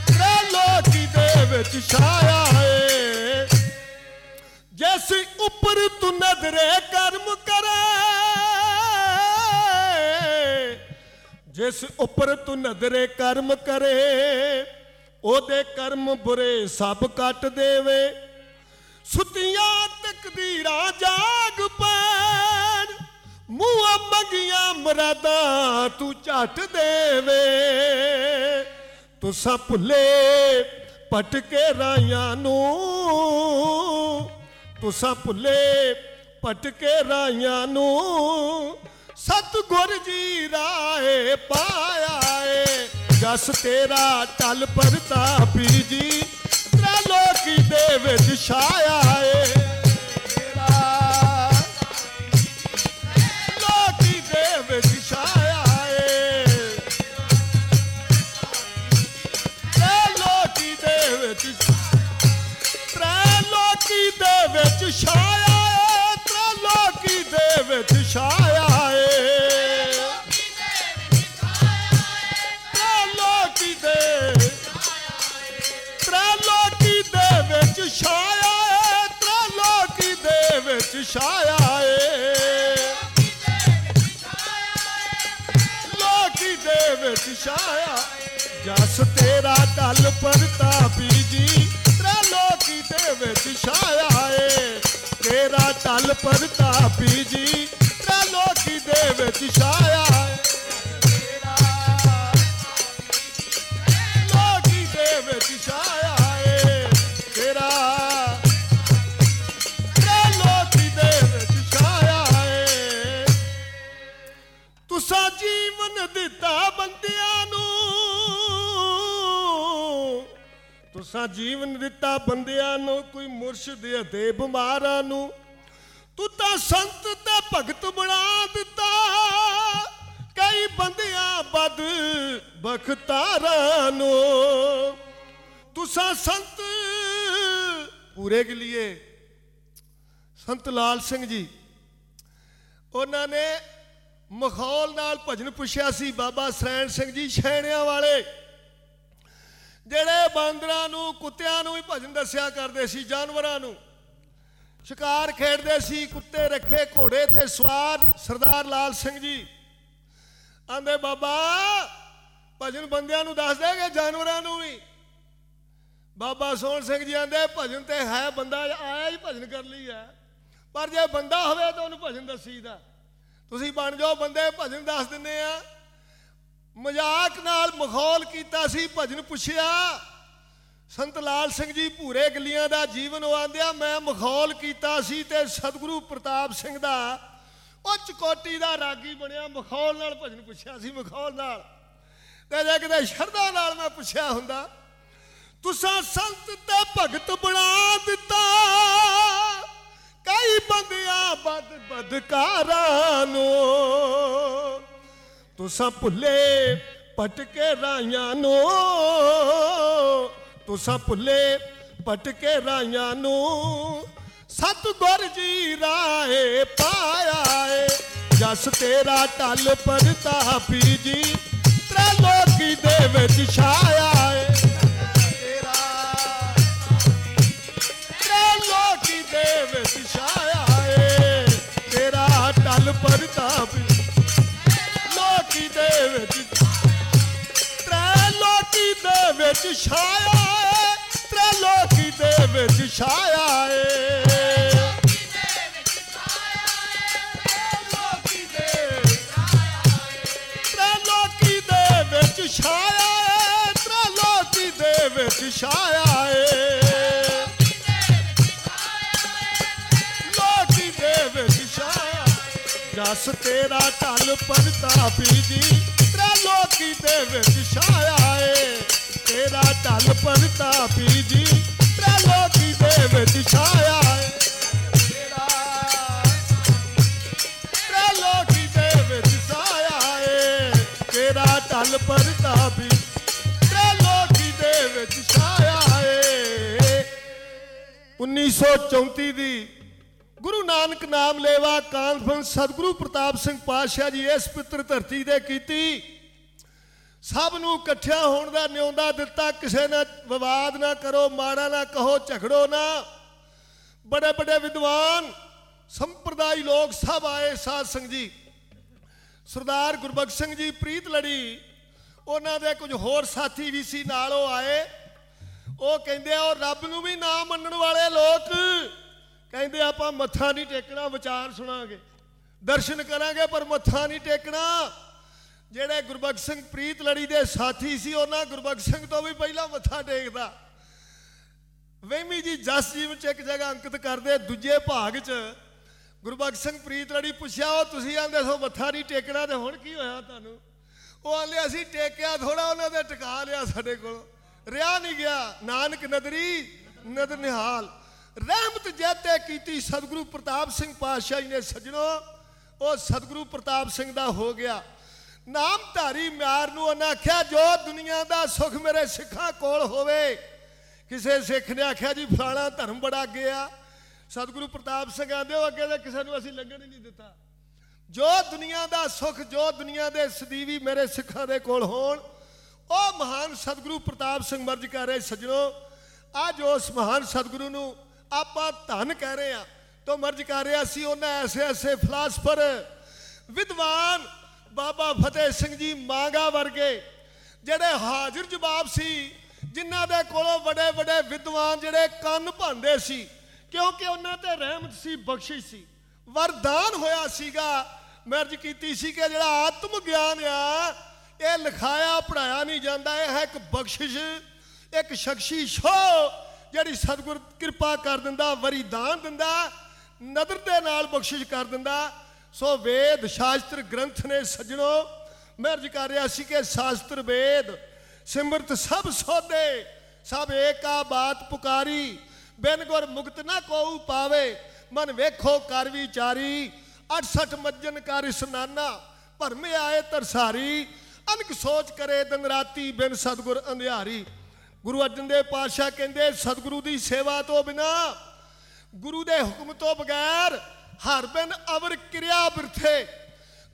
ਤ੍ਰੈਲੋਕੀ ਦੇ ਵਿੱਚ ਛਾਇਆ ਏ। ਜਿਸ ਉੱਪਰ ਤੂੰ ਨਜ਼ਰੇ ਕਰਮ ਕਰੇ। ਜਿਸ ਉੱਪਰ ਤੂੰ ਨਜ਼ਰੇ ਕਰਮ ਕਰੇ, ਉਹਦੇ ਕਰਮ ਬੁਰੇ ਸਭ ਕੱਟ ਦੇਵੇ। ਸੁਤੀਆਂ ਤਕਦੀਰਾਂ ਜਾਗ ਪੈਣ, ਮੂੰਹਾਂ ਮੰਗੀਆਂ ਮਰਾਦਾ ਤੂੰ ਝੱਟ ਦੇਵੇ। ਤੁਸਾਂ ਭੁੱਲੇ ਪਟਕੇ ਰਾਈਆਂ ਨੂੰ ਤੁਸਾਂ ਭੁੱਲੇ ਪਟਕੇ ਰਾਈਆਂ ਨੂੰ। ਸਤਗੁਰ ਜੀ ਰਾਏ ਪਾਇਆ ਏ। ਜਸ ਤੇਰਾ ਟਲ ਪਰਤਾਪੀ ਜੀ ਤ੍ਰੈਲੋਕੀ ਦੇ ਵਿੱਚ ਛਾਇਆ ਏ। ਤੇਰਾ ਟਲ ਪਰਤਾਪੀ ਜੀ ਤ੍ਰੈਲੋਕੀ ਦੇ ਵਿੱਚ ਛਾਇਆ ਏ। ਤੇਰਾ ਟਲ ਪਰਤਾਪੀ ਜੀ ਜੀਵਨ ਦਿੱਤਾ ਬੰਦਿਆਂ ਨੂੰ, ਕੋਈ ਮੁਰਸ਼ਿਦ ਅਤੇ ਬਿਮਾਰਾਂ ਨੂੰ। ਤੂੰ ਤਾਂ ਸੰਤ ਤੇ ਭਗਤ ਬਣਾ ਦਿੱਤਾ। ਕਈ ਬੰਦਿਆਂ ਬਦ ਬਖਤਾਰਾਂ ਨੂੰ। ਤੁਸਾਂ ਸੰਤ ਪੂਰੇ ਕੇ ਲਈ ਸੰਤ ਲਾਲ ਸਿੰਘ ਜੀ, ਉਹਨਾਂ ਨੇ ਮਖੌਲ ਨਾਲ ਭਜਨ ਪੁੱਛਿਆ ਸੀ, ਬਾਬਾ ਸਰੈਣ ਸਿੰਘ ਜੀ, ਛੈਣਿਆਂ ਵਾਲੇ। ਜਿਹੜੇ ਬਾਂਦਰਾਂ ਨੂੰ, ਕੁੱਤਿਆਂ ਨੂੰ ਵੀ ਭਜਨ ਦੱਸਿਆ ਕਰਦੇ ਸੀ, ਜਾਨਵਰਾਂ ਨੂੰ। ਸ਼ਿਕਾਰ ਖੇਡਦੇ ਸੀ, ਕੁੱਤੇ ਰੱਖੇ ਘੋੜੇ ਤੇ ਸਵਾਰ, ਸਰਦਾਰ ਲਾਲ ਸਿੰਘ ਜੀ। ਆਂਦੇ, ਬਾਬਾ, ਭਜਨ ਬੰਦਿਆਂ ਨੂੰ ਦੱਸ ਦੇਗੇ, ਜਾਨਵਰਾਂ ਨੂੰ ਵੀ? ਬਾਬਾ ਸੋਹਣ ਸਿੰਘ ਜੀ ਆਂਦੇ, ਭਜਨ ਤੇ ਹੈ, ਬੰਦਾ ਆਇਆ ਹੀ ਭਜਨ ਕਰ ਲਈ ਹੈ। ਪਰ ਜੇ ਬੰਦਾ ਹੋਵੇ ਤਾਂ ਉਹਨੂੰ ਭਜਨ ਦੱਸੀਦਾ। ਤੁਸੀਂ ਬਣ ਜਾਓ, ਬੰਦੇ ਭਜਨ ਦੱਸ ਦਿੰਨੇ ਆ। ਮਜ਼ਾਕ ਨਾਲ ਮਖੌਲ ਕੀਤਾ ਸੀ, ਭਜਨ ਪੁੱਛਿਆ, ਸੰਤ ਲਾਲ ਸਿੰਘ ਜੀ, ਭੂਰੇ ਗਲੀਆਂ ਦਾ ਜੀਵਨ ਆਂਦਿਆ, ਮੈਂ ਮਖੌਲ ਕੀਤਾ ਸੀ ਤੇ ਸਤਿਗੁਰੂ ਪ੍ਰਤਾਪ ਸਿੰਘ ਦਾ ਉੱਚ ਕੋਟੀ ਦਾ ਰਾਗੀ ਬਣਿਆ, ਮਖੌਲ ਨਾਲ ਭਜਨ ਪੁੱਛਿਆ ਸੀ, ਮਖੌਲ ਨਾਲ। ਤੇ ਜੇ ਕਿਤੇ ਸ਼ਰਧਾ ਨਾਲ ਮੈਂ ਪੁੱਛਿਆ ਹੁੰਦਾ, ਤੁਸਾਂ ਸੰਤ ਤੇ ਭਗਤ ਬਣਾ ਦਿੱਤਾ, ਕਈ ਬੰਦਿਆਂ ਬਦ ਬਦਕਾਰਾਂ ਨੂੰ ਤੁਸਾਂ ਭੁੱਲੇ ਪਟਕੇ ਰਾਈਆਂ ਨੂੰ। ਤੁਸਾਂ ਭੁੱਲੇ ਪਟਕੇ ਰਾਈਆਂ ਨੂੰ। ਸਤਗੁਰ ਜੀ ਰਾਏ ਪਾਇਆ ਏ। ਜਸ ਤੇਰਾ ਟਲ ਪਰਤਾਪੀ ਜੀ, ਤ੍ਰੈਲੋਕੀ ਦੇ ਵਿੱਚ ਛਾਇਆ ਏ। ਦੇ ਵਿੱਚ ਤ੍ਰੈਲੋਕੀ ਦੇ ਵਿੱਚ ਛਾਇਆ ਏ ਤ੍ਰੈਲੋਕੀ ਦੇ ਵਿੱਚ ਛਾਇਆ ਏ। ਲੋਕੀ ਦੇ ਵਿੱਚ ਛਾਇਆ ਏ ਤ੍ਰੈਲੋਕੀ ਦੇ ਵਿੱਚ ਛਾਇਆ ਏ। ਲੋਕੀ ਦੇ ਵਿੱਚ ਛਾਇਆ ਜਸ ਤੇਰਾ ਟਲ ਪਰਤਾਪੀ ਜੀ ਤ੍ਰੈਲੋਕੀ ਦੇ ਵਿੱਚ ਛਾਇਆ ਏ। ਤੇਰਾ ਟਲ ਪਰਤਾਪੀ ਜੀ ਤੇਰਾ ਤ੍ਰੈਲੋਕੀ ਦੇ ਵਿੱਚ ਛਾਇਆ ਏ। ਤੇਰਾ ਟਲ ਪਰਤਾਪੀ ਤ੍ਰੈਲੋਕੀ ਦੇ ਵਿੱਚ ਛਾਇਆ ਏ। 1934 ਦੀ ਗੁਰੂ ਨਾਨਕ ਨਾਮ ਲੈਵਾ ਕਾਨਫਰੰਸ ਸਤਿਗੁਰੂ ਪ੍ਰਤਾਪ ਸਿੰਘ ਪਾਤਸ਼ਾਹ ਜੀ ਇਸ ਪਿੱਤਰ ਧਰਤੀ ਤੇ ਕੀਤੀ। ਸਭ ਨੂੰ ਇਕੱਠਿਆ ਹੋਣ ਦਾ ਨਿਉਂਦਾ ਦਿੱਤਾ, ਕਿਸੇ ਨਾਲ ਵਿਵਾਦ ਨਾ ਕਰੋ, ਮਾੜਾ ਨਾ ਕਹੋ, ਝਗੜੋ ਨਾ। ਬੜੇ ਬੜੇ ਵਿਦਵਾਨ, ਸੰਪਰਦਾਈ ਲੋਕ ਸਭ ਆਏ ਸਾਧ ਸੰਗ ਜੀ। ਸਰਦਾਰ ਗੁਰਬਖਸ਼ ਸਿੰਘ ਜੀ, ਪ੍ਰੀਤ ਲੜੀ, ਉਹਨਾਂ ਦੇ ਕੁਝ ਹੋਰ ਸਾਥੀ ਵੀ ਸੀ, ਨਾਲ ਉਹ ਆਏ। ਉਹ ਕਹਿੰਦੇ ਆ, ਉਹ ਰੱਬ ਨੂੰ ਵੀ ਨਾ ਮੰਨਣ ਵਾਲੇ ਲੋਕ। ਕਹਿੰਦੇ ਆਪਾਂ ਮੱਥਾ ਨਹੀਂ ਟੇਕਣਾ, ਵਿਚਾਰ ਸੁਣਾਂਗੇ। ਦਰਸ਼ਨ ਕਰਾਂਗੇ, ਪਰ ਮੱਥਾ ਨਹੀਂ ਟੇਕਣਾ। ਜਿਹੜੇ ਗੁਰਬਖਸ਼ ਸਿੰਘ ਪ੍ਰੀਤ ਲੜੀ ਦੇ ਸਾਥੀ ਸੀ, ਉਹਨਾਂ ਗੁਰਬਖਸ਼ ਸਿੰਘ ਤੋਂ ਵੀ ਪਹਿਲਾਂ ਮੱਥਾ ਟੇਕਦਾ। ਵਹਿਮੀ ਜੀ ਜਸ ਜੀ ਵਿੱਚ ਇੱਕ ਜਗ੍ਹਾ ਅੰਕਿਤ ਕਰਦੇ, ਦੂਜੇ ਭਾਗ ਚ ਗੁਰਬਖਸ਼ ਸਿੰਘ ਪ੍ਰੀਤ ਲੜੀ ਪੁੱਛਿਆ, ਉਹ ਤੁਸੀਂ ਆਂਦੇ ਸੋ ਮੱਥਾ ਨਹੀਂ ਟੇਕਣਾ ਤੇ ਹੁਣ ਕੀ ਹੋਇਆ ਤੁਹਾਨੂੰ? ਉਹ ਆਂਦੇ, ਅਸੀਂ ਟੇਕਿਆ ਥੋੜਾ ਉਹਨਾਂ ਦੇ ਟਿਕਾ ਲਿਆ ਸਾਡੇ ਕੋਲ। ਰਿਆ ਨਹੀਂ ਗਿਆ। ਨਾਨਕ ਨਦਰੀ, ਨਦਰ ਨਿਹਾਲ। ਰਹਿਮਤ ਜੈਤੇ ਕੀਤੀ, ਸਤਿਗੁਰੂ ਪ੍ਰਤਾਪ ਸਿੰਘ ਪਾਤਸ਼ਾਹ ਜੀ ਨੇ ਸਜਣੋ, ਉਹ ਸਤਿਗੁਰੂ ਪ੍ਰਤਾਪ ਸਿੰਘ ਦਾ ਹੋ ਗਿਆ। ਨਾਮਧਾਰੀ ਮਿਆਰ ਨੂੰ ਉਹਨਾਂ ਆਖਿਆ, ਜੋ ਦੁਨੀਆ ਦਾ ਸੁਖ ਮੇਰੇ ਸਿੱਖਾਂ ਕੋਲ ਹੋਵੇ। ਕਿਸੇ ਸਿੱਖ ਨੇ ਆਖਿਆ ਜੀ, ਫਲਾਣਾ ਧਰਮ ਬੜਾ ਅੱਗੇ ਆ। ਸਤਿਗੁਰੂ ਪ੍ਰਤਾਪ ਸਿੰਘ ਆਂਦੇ ਉਹ ਅੱਗੇ ਤੇ ਕਿਸੇ ਨੂੰ ਅਸੀਂ ਲੰਘਣ ਹੀ ਨਹੀਂ ਦਿੱਤਾ। ਜੋ ਦੁਨੀਆ ਦਾ ਸੁਖ, ਜੋ ਦੁਨੀਆ ਦੇ ਸਦੀਵੀ ਮੇਰੇ ਸਿੱਖਾਂ ਦੇ ਕੋਲ ਹੋਣ, ਉਹ ਮਹਾਨ ਸਤਿਗੁਰੂ ਪ੍ਰਤਾਪ ਸਿੰਘ ਮਰਜ ਕਰ ਰਹੇ ਸਜਣੋ, ਅੱਜ ਉਸ ਮਹਾਨ ਸਤਿਗੁਰੂ ਨੂੰ ਆਪਾਂ ਧੰਨ ਕਹਿ ਰਹੇ ਆ ਤੋਂ ਮਰਜ ਕਰ ਰਿਹਾ ਸੀ, ਉਹਨਾਂ ਐਸੇ ਐਸੇ ਫਲਾਸਫਰ, ਵਿਦਵਾਨ ਬਾਬਾ ਫਤਿਹ ਸਿੰਘ ਜੀ ਮਾਂਗਾ ਵਰਗੇ, ਜਿਹੜੇ ਹਾਜ਼ਰ ਜਵਾਬ ਸੀ, ਜਿਨ੍ਹਾਂ ਦੇ ਕੋਲੋਂ ਵੱਡੇ ਵੱਡੇ ਵਿਦਵਾਨ ਜਿਹੜੇ ਕੰਨ ਭਾਂਦੇ ਸੀ, ਕਿਉਂਕਿ ਉਹਨਾਂ ਤੇ ਰਹਿਮਤ ਸੀ, ਬਖਸ਼ਿਸ਼ ਸੀ, ਵਰਦਾਨ ਹੋਇਆ ਸੀਗਾ ਮਰਜ ਕੀਤੀ ਸੀ ਕਿ ਜਿਹੜਾ ਆਤਮ ਗਿਆਨ ਆ, ਇਹ ਲਿਖਾਇਆ ਪੜਾਇਆ ਨਹੀਂ ਜਾਂਦਾ, ਇਹ ਹੈ ਇੱਕ ਬਖਸ਼ਿਸ਼, ਇੱਕ ਸ਼ਖਸੀ ਸ਼ੋ ਜਿਹੜੀ ਸਤਿਗੁਰ ਕਿਰਪਾ ਕਰ ਦਿੰਦਾ ਵਰੀਦਾਨ ਦਿੰਦਾ, ਨਦਰ ਦੇ ਨਾਲ ਬਖਸ਼ਿਸ਼ ਕਰ ਦਿੰਦਾ ਸੋ ਵੇਦ ਸ਼ਾਸਤਰ ਗ੍ਰੰਥ ਨੇ ਸੱਜਣੋ, ਮੈਂ ਅਰਜ ਕਰ ਰਿਹਾ ਸੀ ਕਿ ਸ਼ਾਸਤਰ ਵੇਦ, ਸਿਮਰਤ ਸਭ ਸੋਦੇ, ਸਭ ਏਕਾ ਬਾਤ ਪੁਕਾਰੀ, ਬਿਨ ਗੁਰ ਮੁਕਤ ਨਾ ਕੋਉ ਪਾਵੇ, ਮਨ ਵੇਖੋ ਕਰ ਵਿਚਾਰੀ 68 ਮੱਜਨ ਕਰ ਇਸਨਾਨਾ ਭਰਮੇ ਆਏ ਤਰਸਾਰੀ ਅਨਕ ਸੋਚ ਕਰੇ ਦਿਨ ਰਾਤੀ ਬਿਨ ਸਤਗੁਰ ਅੰਧਿਆਰੀ। ਗੁਰੂ ਅਰਜਨ ਦੇਵ ਪਾਤਸ਼ਾਹ ਕਹਿੰਦੇ, ਸਤਿਗੁਰੂ ਦੀ ਸੇਵਾ ਤੋਂ ਬਿਨਾ, ਗੁਰੂ ਦੇ ਹੁਕਮ ਤੋਂ ਬਗੈਰ ਹਰ ਬਿਨ ਅਵਰ ਕਿਰਿਆ ਬਿਰਥੇ।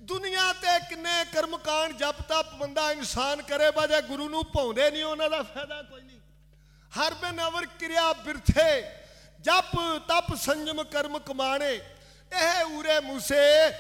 ਦੁਨੀਆ ਤੇ ਕਿੰਨੇ ਕਰਮਕਾਂਡ ਜਪ ਤਪ ਬੰਦਾ ਇਨਸਾਨ ਕਰੇ ਬਾਜਾ ਗੁਰੂ ਨੂੰ ਭਾਉਂਦੇ ਨਹੀਂ, ਉਹਨਾਂ ਦਾ ਫਾਇਦਾ ਕੋਈ ਨਹੀਂ। ਹਰ ਅਵਰ ਕਿਰਿਆ ਬਿਰਥੇ। ਜਪ, ਤਪ, ਸੰਜਮ, ਕਰਮ ਕਮਾਣੇ। ਇਹ ਉਰੇ ਮੂਸੇ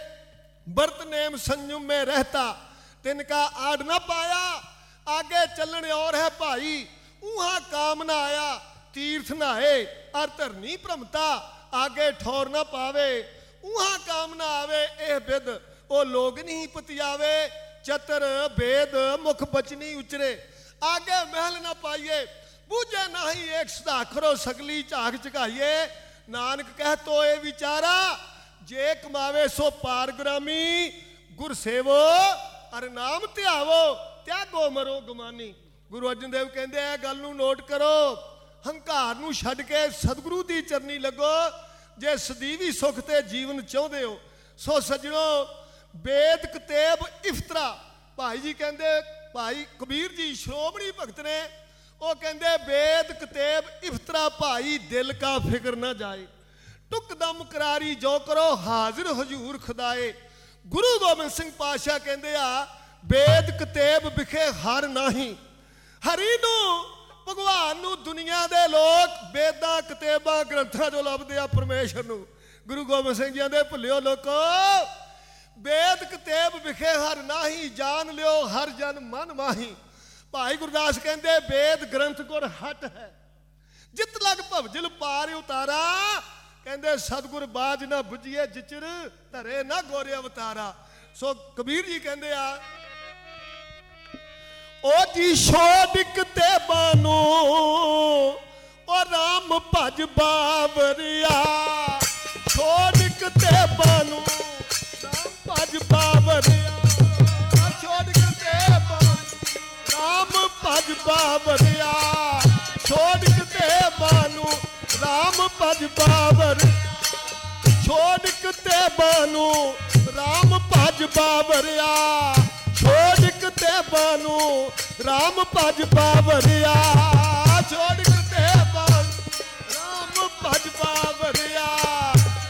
ਬਰਤ ਨੇਮ ਸੰਜਮ ਮੇ ਰਹਤਾ। ਤਿਨਕਾ ਆੜ ਨਾ ਪਾਇਆ, ਆਗੇ ਚੱਲਣ ਔਰ ਹੈ ਭਾਈ। ਉਹਾ ਕਾਮ ਨਾ ਆਇਆ, ਤੀਰਥ ਨਾਏ, ਅਰ ਧਰਨੀ ਭ੍ਰਮਤਾ। ਆਗੇ ਠੌਰ ਨਾ ਪਾਵੇ ਉਹਾ ਕਾਮ ਨਾ ਆਵੇ, ਇਹ ਬਿਦ ਉਹ ਲੋਗ ਨਹੀਂ ਪਤਿਆਵੇ। ਚਤਰ ਭੇਦ ਮੁਖ ਬਚਨੀ ਉਚਰੇ। ਆਗੇ ਮਹਿਲ ਨਾ ਪਾਈਏ, ਬੂਝੇ ਨਹੀਂ ਇੱਕ ਸਦਾਖਰੋ ਸਗਲੀ ਝਾਕ ਝਗਾਈਏ ਨਾਨਕ ਕਹਿ ਤੋਏ ਵਿਚਾਰਾ, ਜੇ ਕਮਾਵੇ ਸੋ ਪਾਰਗ੍ਰਾਮੀ ਗੁਰ ਸੇਵੋ ਅਰ ਨਾਮ ਧਿਆਵੋ, ਤਿਆਗੋ ਮਰੋ ਗੁਮਾਨੀ। ਗੁਰੂ ਅਰਜਨ ਦੇਵ ਕਹਿੰਦੇ ਆ ਗੱਲ ਨੂੰ ਨੋਟ ਕਰੋ। ਹੰਕਾਰ ਨੂੰ ਛੱਡ ਕੇ ਸਤਿਗੁਰੂ ਦੀ ਚਰਨੀ ਲੱਗੋ। ਜੇ ਸਦੀਵੀ ਸੁਖ ਤੇ ਜੀਵਨ ਚਾਹੁੰਦੇ ਹੋ, ਸੋ ਸੱਜਣੋ ਬੇਦ ਕਤੇਬ ਇਫਤਰਾ। ਭਾਈ ਜੀ ਕਹਿੰਦੇ, ਭਾਈ ਕਬੀਰ ਜੀ ਸ਼੍ਰੋਮਣੀ ਭਗਤ ਨੇ, ਉਹ ਕਹਿੰਦੇ ਬੇਦ ਕਤੇਬ ਇਫਤਰਾ, ਭਾਈ ਦਿਲ ਕਾ ਫਿਕਰ ਨਾ ਜਾਏ। ਟੁਕ ਦਮ ਕਰਾਰੀ ਜੋ ਕਰੋ, ਹਾਜ਼ਰ ਹਜੂਰ ਖੁਦਾਏ। ਗੁਰੂ ਗੋਬਿੰਦ ਸਿੰਘ ਪਾਤਸ਼ਾਹ ਕਹਿੰਦੇ ਆ ਬੇਦ ਕਤੇਬ ਵਿਖੇ ਹਰ ਨਹੀਂ। ਹਰੀ ਨੂੰ ਭਗਵਾਨ ਨੂੰ ਦੁਨੀਆ ਦੇ ਲੋਕ ਵੇਦਾਂ, ਕਤੇਬਾਂ, ਗ੍ਰੰਥਾਂ ਚੋਂ ਲੱਭਦੇ ਆ ਪਰਮੇਸ਼ਰ ਨੂੰ। ਗੁਰੂ ਗੋਬਿੰਦ ਸਿੰਘ ਜੀ ਦੇ ਭੁੱਲਿਓ ਲੋਕੋ ਬੇਦ ਕਤੇਬ ਵਿਖੇ ਹਰ ਨਾਹੀ, ਜਾਣ ਲਿਓ ਹਰ ਜਨ ਮਨ ਮਾਹੀ। ਭਾਈ ਗੁਰਦਾਸ ਕਹਿੰਦੇ, ਵੇਦ, ਗ੍ਰੰਥ ਗੁਰ ਹਟ ਹੈ। ਜਿਤ ਲਗ ਭਵਜਲ ਪਾਰ ਉਤਾਰਾ। ਕਹਿੰਦੇ, ਸਤਗੁਰ ਬਾਜ ਨਾ 부ਜੀਏ ਜਿਚਰ, ਧਰੇ ਨਾ ਗੋਰੇ ਅਵਤਾਰਾ। ਸੋ ਕਬੀਰ ਜੀ ਕਹਿੰਦੇ ਆ ਉਹ ਜੀ ਛੋੜ ਤੇ ਬਾਨੋ, ਉਹ ਰਾਮ ਭਜ ਬਾਵਰਿਆ। ਛੋੜ ਤੇ ਬਾਨੋ, ਰਾਮ ਭਜ ਬਾਵਰਿਆ। ਛੋੜ ਤੇ ਬਾਨੋ, ਰਾਮ ਭਜ ਬਾਵਰਿਆ। ਛੋੜ ਤੇ ਬਾਨੋ, ਰਾਮ ਭਜ ਬਾਵਰ ਛੋੜ ਤੇ ਬਾਨੋ, ਰਾਮ ਭਜ ਬਾਵਰਿਆ। ਛੋੜ ਤੇ ਬਾਨੂ RAM ਭਜ ਪਾਵਰਿਆ ਛੋੜ ਤੇ ਬਾਨੂ RAM ਭਜ ਪਾਵਰਿਆ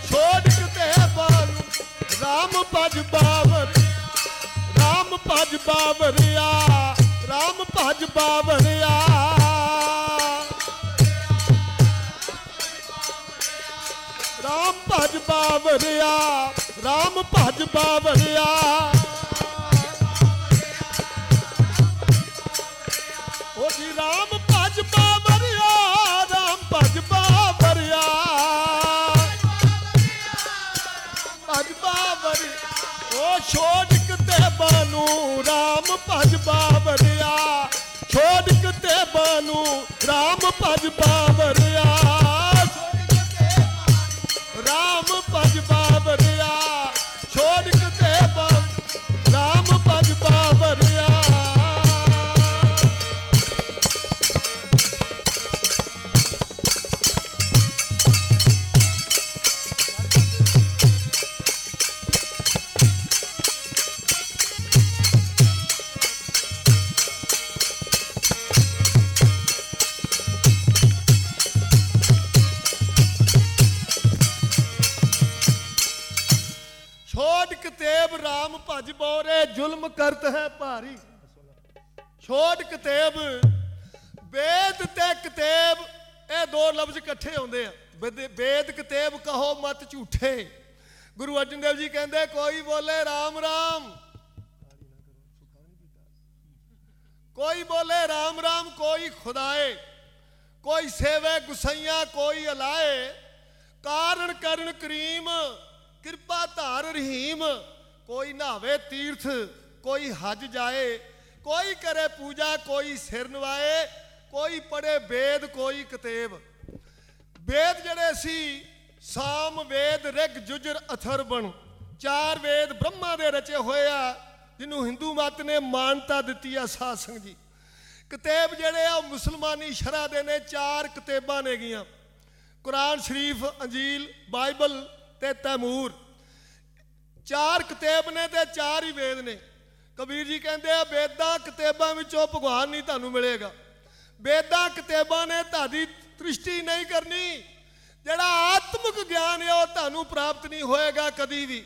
ਛੋੜ ਤੇ Bannu RAM ਭਜ ਪਾਵਰਿਆ RAM ਭਜ ਪਾਵਰਿਆ RAM ਭਜ ਪਾਵਰਿਆ Ram ਭਜ ਪਾਵਰਿਆ RAM Ram ਭਜ ਪਾਵਰਿਆ Ram ਭਜ ਬਾਵਰਿਆ ਛੋੜ ਕਿਤੇ ਬਾਨੂੰ ਰਾਮ ਭਜ ਬਾਵਰਿਆ। ਕਰਤ ਹੈ ਭਾਰੀ। ਛੋੜ ਕਿਤੇਬ, ਵੇਦ ਤੇ ਕਿਤੇਬ, ਇਹ ਦੋ ਲਫ਼ਜ਼ ਇਕੱਠੇ ਆਉਂਦੇ ਆ। ਵੇਦ- ਵੇਦ ਕਹੋ ਮਤ ਝੂਠੇ। ਗੁਰੂ ਅਰਜਨ ਦੇਵ ਜੀ ਕਹਿੰਦੇ, ਕੋਈ ਬੋਲੇ ਰਾਮ ਰਾਮ। ਕੋਈ ਬੋਲੇ ਰਾਮ ਰਾਮ, ਕੋਈ ਖੁਦਾਏ। ਕੋਈ ਸੇਵੇ ਗੁਸਈਆਂ, ਕੋਈ ਅਲਾਏ। ਕਾਰਨ ਕਰਨ ਕਰੀਮ, ਕਿਰਪਾ ਧਾਰ ਰਹੀਮ। ਕੋਈ ਨਹਾਵੇ ਤੀਰਥ ਕੋਈ ਹਜ ਜਾਏ, ਕੋਈ ਕਰੇ ਪੂਜਾ, ਕੋਈ ਸਿਰ ਨਵਾਏ, ਕੋਈ ਪੜੇ ਵੇਦ, ਕੋਈ ਕਿਤੇਬ। ਵੇਦ ਜਿਹੜੇ ਸੀ, ਸਾਮ ਵੇਦ, ਰਿਗ ਜੁਜਰ ਅਥਰਵਣ ਚਾਰ ਵੇਦ ਬ੍ਰਹਮਾ ਦੇ ਰਚੇ ਹੋਏ ਆ, ਜਿਹਨੂੰ ਹਿੰਦੂ ਮਤ ਨੇ ਮਾਨਤਾ ਦਿੱਤੀ ਆ ਸਾਧ ਸੰਗ ਜੀ। ਕਿਤਾਬ ਜਿਹੜੇ ਆ, ਉਹ ਮੁਸਲਮਾਨੀ ਸ਼ਰਾ ਦੇ ਨੇ, ਚਾਰ ਕਿਤਾਬਾਂ ਨੇਗੀਆਂ ਕੁਰਾਨ ਸ਼ਰੀਫ, ਅੰਜੀਲ, ਬਾਈਬਲ ਤੇ ਤੈਮੂਰ। ਚਾਰ ਕਿਤਾਬ ਨੇ ਤੇ ਚਾਰ ਹੀ ਵੇਦ ਨੇ। ਕਬੀਰ ਜੀ ਕਹਿੰਦੇ ਆ ਵੇਦਾਂ ਕਿਤਾਬਾਂ ਵਿੱਚੋਂ ਭਗਵਾਨ ਨਹੀਂ ਤੁਹਾਨੂੰ ਮਿਲੇਗਾ। ਵੇਦਾਂ ਕਿਤਾਬਾਂ ਨੇ ਤੁਹਾਡੀ ਤ੍ਰਿਸ਼ਟੀ ਨਹੀਂ ਕਰਨੀ। ਜਿਹੜਾ ਆਤਮਿਕ ਗਿਆਨ ਹੈ ਉਹ ਤੁਹਾਨੂੰ ਪ੍ਰਾਪਤ ਨਹੀਂ ਹੋਏਗਾ ਕਦੀ ਵੀ।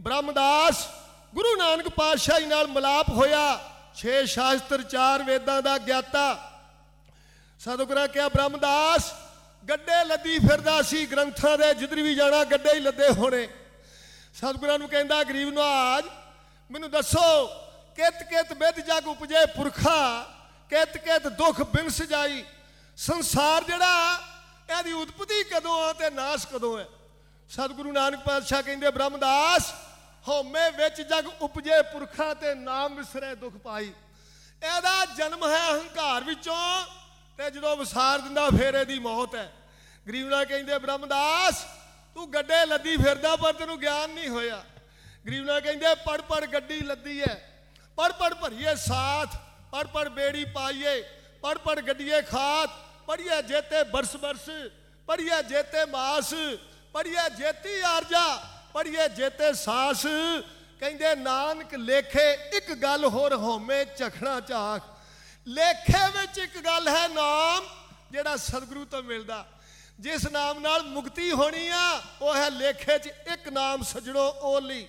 ਬ੍ਰਹਮਦਾਸ ਗੁਰੂ ਨਾਨਕ ਪਾਤਸ਼ਾਹੀ ਨਾਲ ਮਿਲਾਪ ਹੋਇਆ। ਛੇ ਸ਼ਾਸਤਰ, ਚਾਰ ਵੇਦਾਂ ਦਾ ਗਿਆਤਾ। ਸਤਿਗੁਰਾਂ ਕਿਹਾ, ਬ੍ਰਹਮਦਾਸ, ਗੱਡੇ ਲੱਦੀ ਫਿਰਦਾ ਸੀ, ਗ੍ਰੰਥਾਂ ਦੇ ਜਿੱਧਰ ਵੀ ਜਾਣਾ, ਗੱਡੇ ਹੀ ਲੱਦੇ ਹੋਣੇ। ਸਤਿਗੁਰਾਂ ਨੂੰ ਕਹਿੰਦਾ, ਗਰੀਬ ਨਵਾਜ ਮੈਨੂੰ ਦੱਸੋ ਕਿਤ ਕਿਤ ਵਿਦ ਜਗ ਉਪਜੇ ਪੁਰਖਾ ਕਿਤ ਕਿਤ ਦੁੱਖ ਬਿਨਸ ਜਾਈ। ਸੰਸਾਰ ਜਿਹੜਾ, ਇਹਦੀ ਉਤਪਤੀ ਕਦੋਂ ਆ ਤੇ ਨਾਸ਼ ਕਦੋਂ ਹੈ? ਸਤਿਗੁਰੂ ਨਾਨਕ ਪਾਤਸ਼ਾਹ ਕਹਿੰਦੇ, ਬ੍ਰਹਮਦਾਸ, ਹਉਮੈ ਵਿੱਚ ਜਗ ਉਪਜੇ ਪੁਰਖਾ ਤੇ ਨਾਮ ਵਿਸਰੇ ਦੁਖ ਪਾਈ। ਇਹਦਾ ਜਨਮ ਹੈ ਹੰਕਾਰ ਵਿੱਚੋਂ ਤੇ ਜਦੋਂ ਵਿਸਾਰ ਦਿੰਦਾ, ਫੇਰ ਇਹਦੀ ਮੌਤ ਹੈ। ਗਰੀਬ ਕਹਿੰਦੇ, ਬ੍ਰਹਮਦਾਸ, ਤੂੰ ਗੱਡੇ ਲੱਦੀ ਫਿਰਦਾ, ਪਰ ਤੈਨੂੰ ਗਿਆਨ ਨਹੀਂ ਹੋਇਆ। ਗਰੀਬ ਕਹਿੰਦੇ ਪੜ ਪੜ ਗੱਡੀ ਲੱਦੀ ਹੈ। ਪੜ ਪੜ ਭਰੀਏ ਸਾਥ, ਪੜ ਪੜ ਬੇੜੀ ਪਾਈਏ, ਪੜ ਪੜ ਗੱਡੀਏ ਖਾਤ, ਪੜੀਏ ਜੇਤੇ ਬਰਸ ਬਰਸ, ਪੜੀਏ ਜੇਤੇ ਮਾਸ, ਪੜੀਏ ਜੇਤੀ ਆਰਜਾ, ਪੜੀਏ ਜੇਤੇ ਸਾਸ। ਕਹਿੰਦੇ, ਨਾਨਕ ਲੇਖੇ ਇੱਕ ਗੱਲ ਹੋਰ ਹੋਮੇ ਚਖਣਾ ਝਾਕ ਲੇਖੇ ਵਿੱਚ ਇੱਕ ਗੱਲ ਹੈ ਨਾਮ, ਜਿਹੜਾ ਸਤਿਗੁਰੂ ਤੋਂ ਮਿਲਦਾ। ਜਿਸ ਨਾਮ ਨਾਲ ਮੁਕਤੀ ਹੋਣੀ ਆ, ਉਹ ਹੈ ਲੇਖੇ 'ਚ ਇੱਕ ਨਾਮ ਸਜਣੋ ਓਲੀ।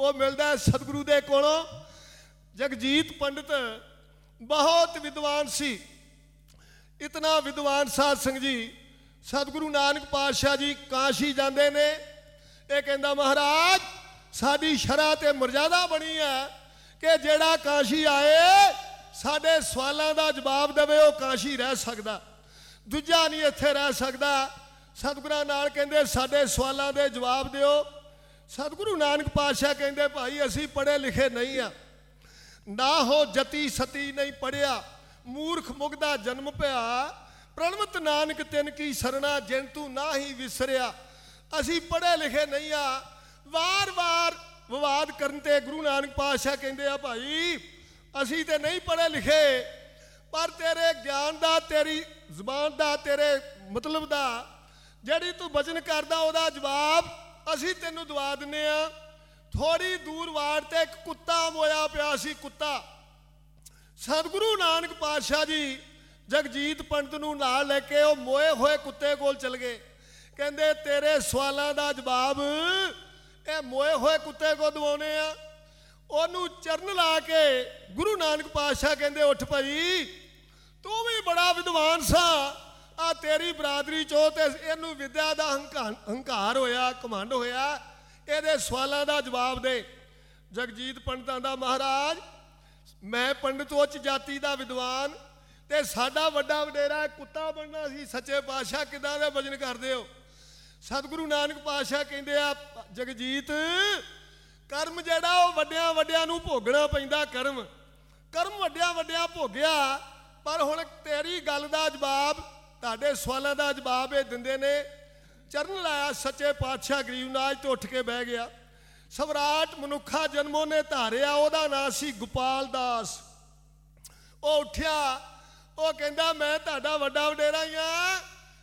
ਉਹ ਮਿਲਦਾ ਸਤਿਗੁਰੂ ਦੇ ਕੋਲੋਂ। ਜਗਜੀਤ ਪੰਡਿਤ ਬਹੁਤ ਵਿਦਵਾਨ ਸੀ। ਇਤਨਾ ਵਿਦਵਾਨ ਸਾਧ ਸਿੰਘ ਜੀ, ਸਤਿਗੁਰੂ ਨਾਨਕ ਪਾਤਸ਼ਾਹ ਜੀ ਕਾਸ਼ੀ ਜਾਂਦੇ ਨੇ। ਇਹ ਕਹਿੰਦਾ, ਮਹਾਰਾਜ, ਸਾਡੀ ਸ਼ਰਾ ਤੇ ਮਰਜ਼ਾਦਾ ਬਣੀ ਹੈ ਕਿ ਜਿਹੜਾ ਕਾਸ਼ੀ ਆਏ, ਸਾਡੇ ਸਵਾਲਾਂ ਦਾ ਜਵਾਬ ਦੇਵੇ, ਉਹ ਕਾਸ਼ੀ ਰਹਿ ਸਕਦਾ। ਦੂਜਾ ਨਹੀਂ ਇੱਥੇ ਰਹਿ ਸਕਦਾ। ਸਤਿਗੁਰਾਂ ਨਾਲ ਕਹਿੰਦੇ, ਸਾਡੇ ਸਵਾਲਾਂ ਦੇ ਜਵਾਬ ਦਿਓ। ਸਤਿਗੁਰੂ ਨਾਨਕ ਪਾਤਸ਼ਾਹ ਕਹਿੰਦੇ, ਭਾਈ, ਅਸੀਂ ਪੜ੍ਹੇ ਲਿਖੇ ਨਹੀਂ ਆ। ਨਾ ਹੋ ਜਤੀ ਸਤੀ ਨਹੀਂ ਪੜਿਆ, ਮੂਰਖ ਮੁਗਦਾ ਜਨਮ ਪਿਆ। ਪ੍ਰਣਵਤ ਨਾਨਕ ਤਿਨ ਕੀ ਸਰਣਾ ਜਿਨ ਤੂੰ ਨਾ ਹੀ ਵਿਸਰਿਆ। ਅਸੀਂ ਪੜ੍ਹੇ ਲਿਖੇ ਨਹੀਂ ਆ। ਵਾਰ-ਵਾਰ ਵਿਵਾਦ ਕਰਨ ਤੇ ਗੁਰੂ ਨਾਨਕ ਪਾਤਸ਼ਾਹ ਕਹਿੰਦੇ ਆ, ਭਾਈ, ਅਸੀਂ ਤੇ ਨਹੀਂ ਪੜ੍ਹੇ ਲਿਖੇ, ਪਰ ਤੇਰੇ ਗਿਆਨ ਦਾ, ਤੇਰੀ ਜ਼ੁਬਾਨ ਦਾ, ਤੇਰੇ ਮਤਲਬ ਦਾ, ਜਿਹੜੀ ਤੂੰ ਬਚਨ ਕਰਦਾ, ਉਹਦਾ ਜਵਾਬ ਅਸੀਂ ਤੈਨੂੰ ਦਵਾ ਦਿੰਨੇ ਆ। ਥੋੜੀ ਦੂਰ ਵਾਰ ਤੇ ਇੱਕ ਕੁੱਤਾ ਮੋਇਆ ਪਿਆ ਸੀ, ਕੁੱਤਾ। ਸਤਿਗੁਰੂ ਨਾਨਕ ਪਾਤਸ਼ਾਹ ਜੀ ਜਗਜੀਤ ਪੰਡਤ ਨੂੰ ਨਾਲ ਲੈ ਕੇ ਉਹ ਮੋਏ ਹੋਏ ਕੁੱਤੇ ਕੋਲ ਚਲ ਗਏ। ਕਹਿੰਦੇ, ਤੇਰੇ ਸਵਾਲਾਂ ਦਾ ਜਵਾਬ ਇਹ ਮੋਏ ਹੋਏ ਕੁੱਤੇ ਕੋ ਦਵਾਉਨੇ ਆ। ਉਹਨੂੰ ਚਰਨ ਲਾ ਕੇ ਗੁਰੂ ਨਾਨਕ ਪਾਤਸ਼ਾਹ ਕਹਿੰਦੇ, ਉੱਠ ਭਾਈ, ਤੂੰ ਵੀ ਬੜਾ ਵਿਦਵਾਨ ਸਾ। ਆ ਤੇਰੀ ਬਰਾਦਰੀ ਚੋਂ ਤੇ ਇਹਨੂੰ ਵਿਦਿਆ ਦਾ ਹੰਕਾਰ ਹੰਕਾਰ ਹੋਇਆ ਕਮੰਡ ਹੋਇਆ। ਇਹਦੇ ਸਵਾਲਾਂ ਦਾ ਜਵਾਬ ਦੇ। ਜਗਜੀਤ ਪੰਡਤਾਂ ਦਾ ਮਹਾਰਾਜ, ਮੈਂ ਪੰਡਤ ਉੱਚ ਜਾਤੀ ਦਾ ਵਿਦਵਾਨ ਤੇ ਸਾਡਾ ਵੱਡਾ ਵਡੇਰਾ ਕੁੱਤਾ ਬਣਨਾ ਸੀ, ਸੱਚੇ ਪਾਤਸ਼ਾਹ ਕਿਦਾਂ ਦੇ ਵਜਨ ਕਰਦੇ ਹੋ? ਸਤਿਗੁਰੂ ਨਾਨਕ ਪਾਤਸ਼ਾਹ ਕਹਿੰਦੇ ਆ, ਜਗਜੀਤ, ਕਰਮ ਜਿਹੜਾ ਉਹ ਵੱਡਿਆਂ ਵੱਡਿਆਂ ਨੂੰ ਭੋਗਣਾ ਪੈਂਦਾ ਕਰਮ। ਕਰਮ ਵੱਡਿਆਂ ਵੱਡਿਆਂ ਭੋਗਿਆ, ਪਰ ਹੁਣ ਤੇਰੀ ਗੱਲ ਦਾ ਜਵਾਬ, ਤੁਹਾਡੇ ਸਵਾਲਾਂ ਦਾ ਜਵਾਬ ਇਹ ਦਿੰਦੇ ਨੇ ਚਰਨ ਲਾਇਆ ਸੱਚੇ ਪਾਤਸ਼ਾਹ ਗਰੀਬਨਾਜ ਤੋਂ ਉੱਠ ਕੇ ਬਹਿ ਗਿਆ। ਸਵਰਾਟ ਮਨੁੱਖਾ ਜਨਮੋਂ ਨੇ ਧਾਰਿਆ, ਉਹਦਾ ਨਾਂ ਸੀ ਗੋਪਾਲ ਦਾਸ। ਉਹ ਉੱਠਿਆ, ਉਹ ਕਹਿੰਦਾ, ਮੈਂ ਤੁਹਾਡਾ ਵੱਡਾ ਵਡੇਰਾ ਹੀ ਆ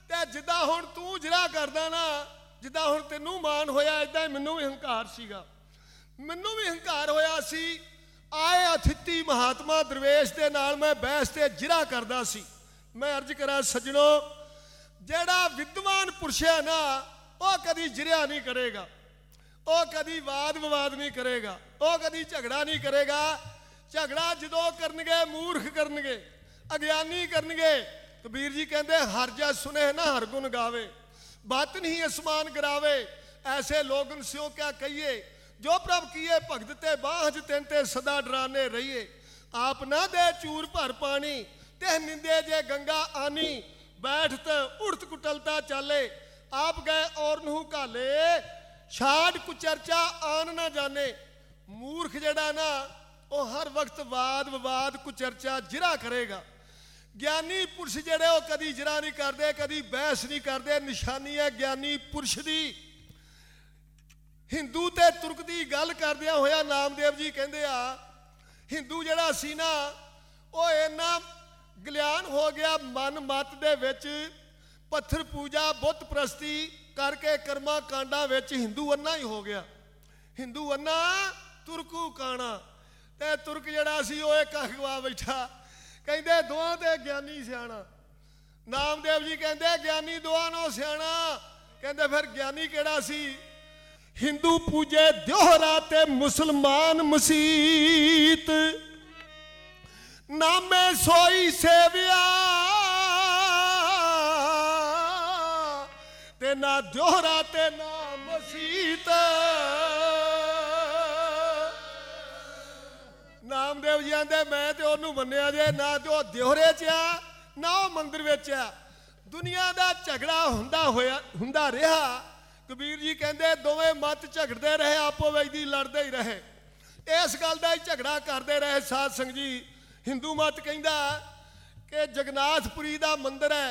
ਤੇ ਜਿੱਦਾਂ ਹੁਣ ਤੂੰ ਜਿਹੜਾ ਕਰਦਾ ਨਾ, ਜਿੱਦਾਂ ਹੁਣ ਤੈਨੂੰ ਮਾਣ ਹੋਇਆ ਇਦਾਂ ਹੀ ਮੈਨੂੰ ਵੀ ਹੰਕਾਰ ਸੀਗਾ। ਮੈਨੂੰ ਵੀ ਹੰਕਾਰ ਹੋਇਆ ਸੀ। ਆਏ ਅਥਿਤੀ ਮਹਾਤਮਾ ਦਰਵੇਸ਼ ਦੇ ਨਾਲ ਮੈਂ ਬਹਿਸ ਤੇ ਜਿਰਾ ਕਰਦਾ ਸੀ। ਮੈਂ ਅਰਜ਼ ਕਰਾਂ, ਸੱਜਣੋ ਜਿਹੜਾ ਵਿਦਵਾਨ ਪੁਰਸ਼ ਹੈ ਨਾ, ਉਹ ਕਦੀ ਜਿਰਿਆ ਨਹੀਂ ਕਰੇਗਾ। ਉਹ ਕਦੀ ਵਾਦ ਵਿਵਾਦ ਨਹੀਂ ਕਰੇਗਾ। ਉਹ ਕਦੀ ਝਗੜਾ ਨਹੀਂ ਕਰੇਗਾ। ਝਗੜਾ ਜਦੋਂ ਕਰਨਗੇ, ਮੂਰਖ ਕਰਨਗੇ, ਅਗਿਆਨੀ ਕਰਨਗੇ, ਕਬੀਰ ਜੀ ਕਹਿੰਦੇ, ਹਰ ਜਾ ਸੁਨੇ ਨਾ ਹਰ ਗੁਣ ਗਾਵੇ। ਬਾਤ ਨਹੀਂ ਅਸਮਾਨ ਗਰਾਵੇ। ਐਸੇ ਲੋਗਨ ਸਿਓ ਕਿਆ ਕਹੀਏ? ਜੋ ਪ੍ਰਭ ਕੀਏ ਭਗਤ ਤੇ ਬਾਝ ਤਿੰਨ ਤੇ ਸਦਾ ਡਰਾਨੇ ਰਹੀਏ। ਆਪ ਨਾ ਦੇ ਚੂਰ ਭਰ ਪਾਣੀ, ਤੇ ਨਿੰਦੇ ਜੇ ਗੰਗਾ ਆਨੀ। ਬੈਠਤ ਉੜਤ ਕੁਟਲਤਾ ਚਾਲੇ, ਆਪ ਗਏ ਔਰ ਨੂੰ ਘਾਲੇ, ਛਾੜ ਕੁਚਰਚਾ ਆਨ ਨਾ ਜਾਣੇ। ਮੂਰਖ ਜਿਹੜਾ ਨਾ, ਉਹ ਹਰ ਵਕਤ ਵਾਦ ਵਿਵਾਦ ਕੁਚਰਚਾ ਜਿਰਾ ਕਰੇਗਾ। ਗਿਆਨੀ ਪੁਰਸ਼ ਜਿਹੜੇ, ਉਹ ਕਦੀ ਜਿਰਾ ਨਹੀਂ ਕਰਦੇ, ਕਦੀ ਬਹਿਸ ਨਹੀਂ ਕਰਦੇ। ਨਿਸ਼ਾਨੀ ਹੈ ਗਿਆਨੀ ਪੁਰਸ਼ ਦੀ। ਹਿੰਦੂ ਤੇ ਤੁਰਕ ਦੀ ਗੱਲ ਕਰਦਿਆਂ ਹੋਇਆ ਨਾਮਦੇਵ ਜੀ ਕਹਿੰਦੇ ਆ, ਹਿੰਦੂ ਜਿਹੜਾ ਸੀ ਨਾ, ਉਹ ਇੰਨਾ ਗਿਆਨ ਹੋ ਗਿਆ ਮਨ ਮਤ ਦੇ ਵਿੱਚ। ਪੱਥਰ ਪੂਜਾ ਬੁੱਤ ਪ੍ਰਸਤੀ ਕਰਕੇ ਕਰਮਾ ਕਾਂਡਾਂ ਵਿੱਚ ਹਿੰਦੂ ਅੰਨਾ ਹੀ ਹੋ ਗਿਆ। ਹਿੰਦੂ ਅੰਨਾ ਤੁਰਕੂ ਕਾਣਾ। ਤੇ ਤੁਰਕ ਜਿਹੜਾ ਸੀ ਉਹ ਇੱਕ ਅਖਵਾ ਬੈਠਾ। ਕਹਿੰਦੇ ਦੋਹਾਂ ਤੇ ਗਿਆਨੀ ਸਿਆਣਾ। ਨਾਮਦੇਵ ਜੀ ਕਹਿੰਦੇ ਗਿਆਨੀ ਦੋਹਾਂ ਨੂੰ ਸਿਆਣਾ। ਕਹਿੰਦੇ ਫਿਰ ਗਿਆਨੀ ਕਿਹੜਾ ਸੀ? ਹਿੰਦੂ ਪੂਜੇ ਦਿਉਹਰਾ ਤੇ ਮੁਸਲਮਾਨ ਮਸੀਤ। ਨਾਮੇ ਸੋਈ ਸੇਵਿਆ ਤੇ ਨਾ ਦਿਉਹਰਾ ਤੇ ਨਾ ਮਸੀਤ। ਨਾਮਦੇਵ ਜੀ ਆਂਦੇ, ਮੈਂ ਤੇ ਉਹਨੂੰ ਮੰਨਿਆ ਜੇ, ਨਾ ਤੇ ਉਹ ਦਿਉਹਰੇ ਚ ਆ, ਨਾ ਉਹ ਮੰਦਿਰ ਵਿੱਚ ਆ। ਦੁਨੀਆ ਦਾ ਝਗੜਾ ਹੁੰਦਾ ਹੋਇਆ, ਹੁੰਦਾ ਰਿਹਾ। ਕਬੀਰ ਜੀ ਕਹਿੰਦੇ, ਦੋਵੇਂ ਮਤ ਝਗੜਦੇ ਰਹੇ, ਆਪੋ ਵਿੱਚ ਦੀ ਲੜਦੇ ਹੀ ਰਹੇ। ਇਸ ਗੱਲ ਦਾ ਹੀ ਝਗੜਾ ਕਰਦੇ ਰਹੇ ਸਾਧ ਸੰਗ ਜੀ। ਹਿੰਦੂ ਮਤ ਕਹਿੰਦਾ ਕਿ ਜਗਨਾਥਪੁਰੀ ਦਾ ਮੰਦਿਰ ਹੈ,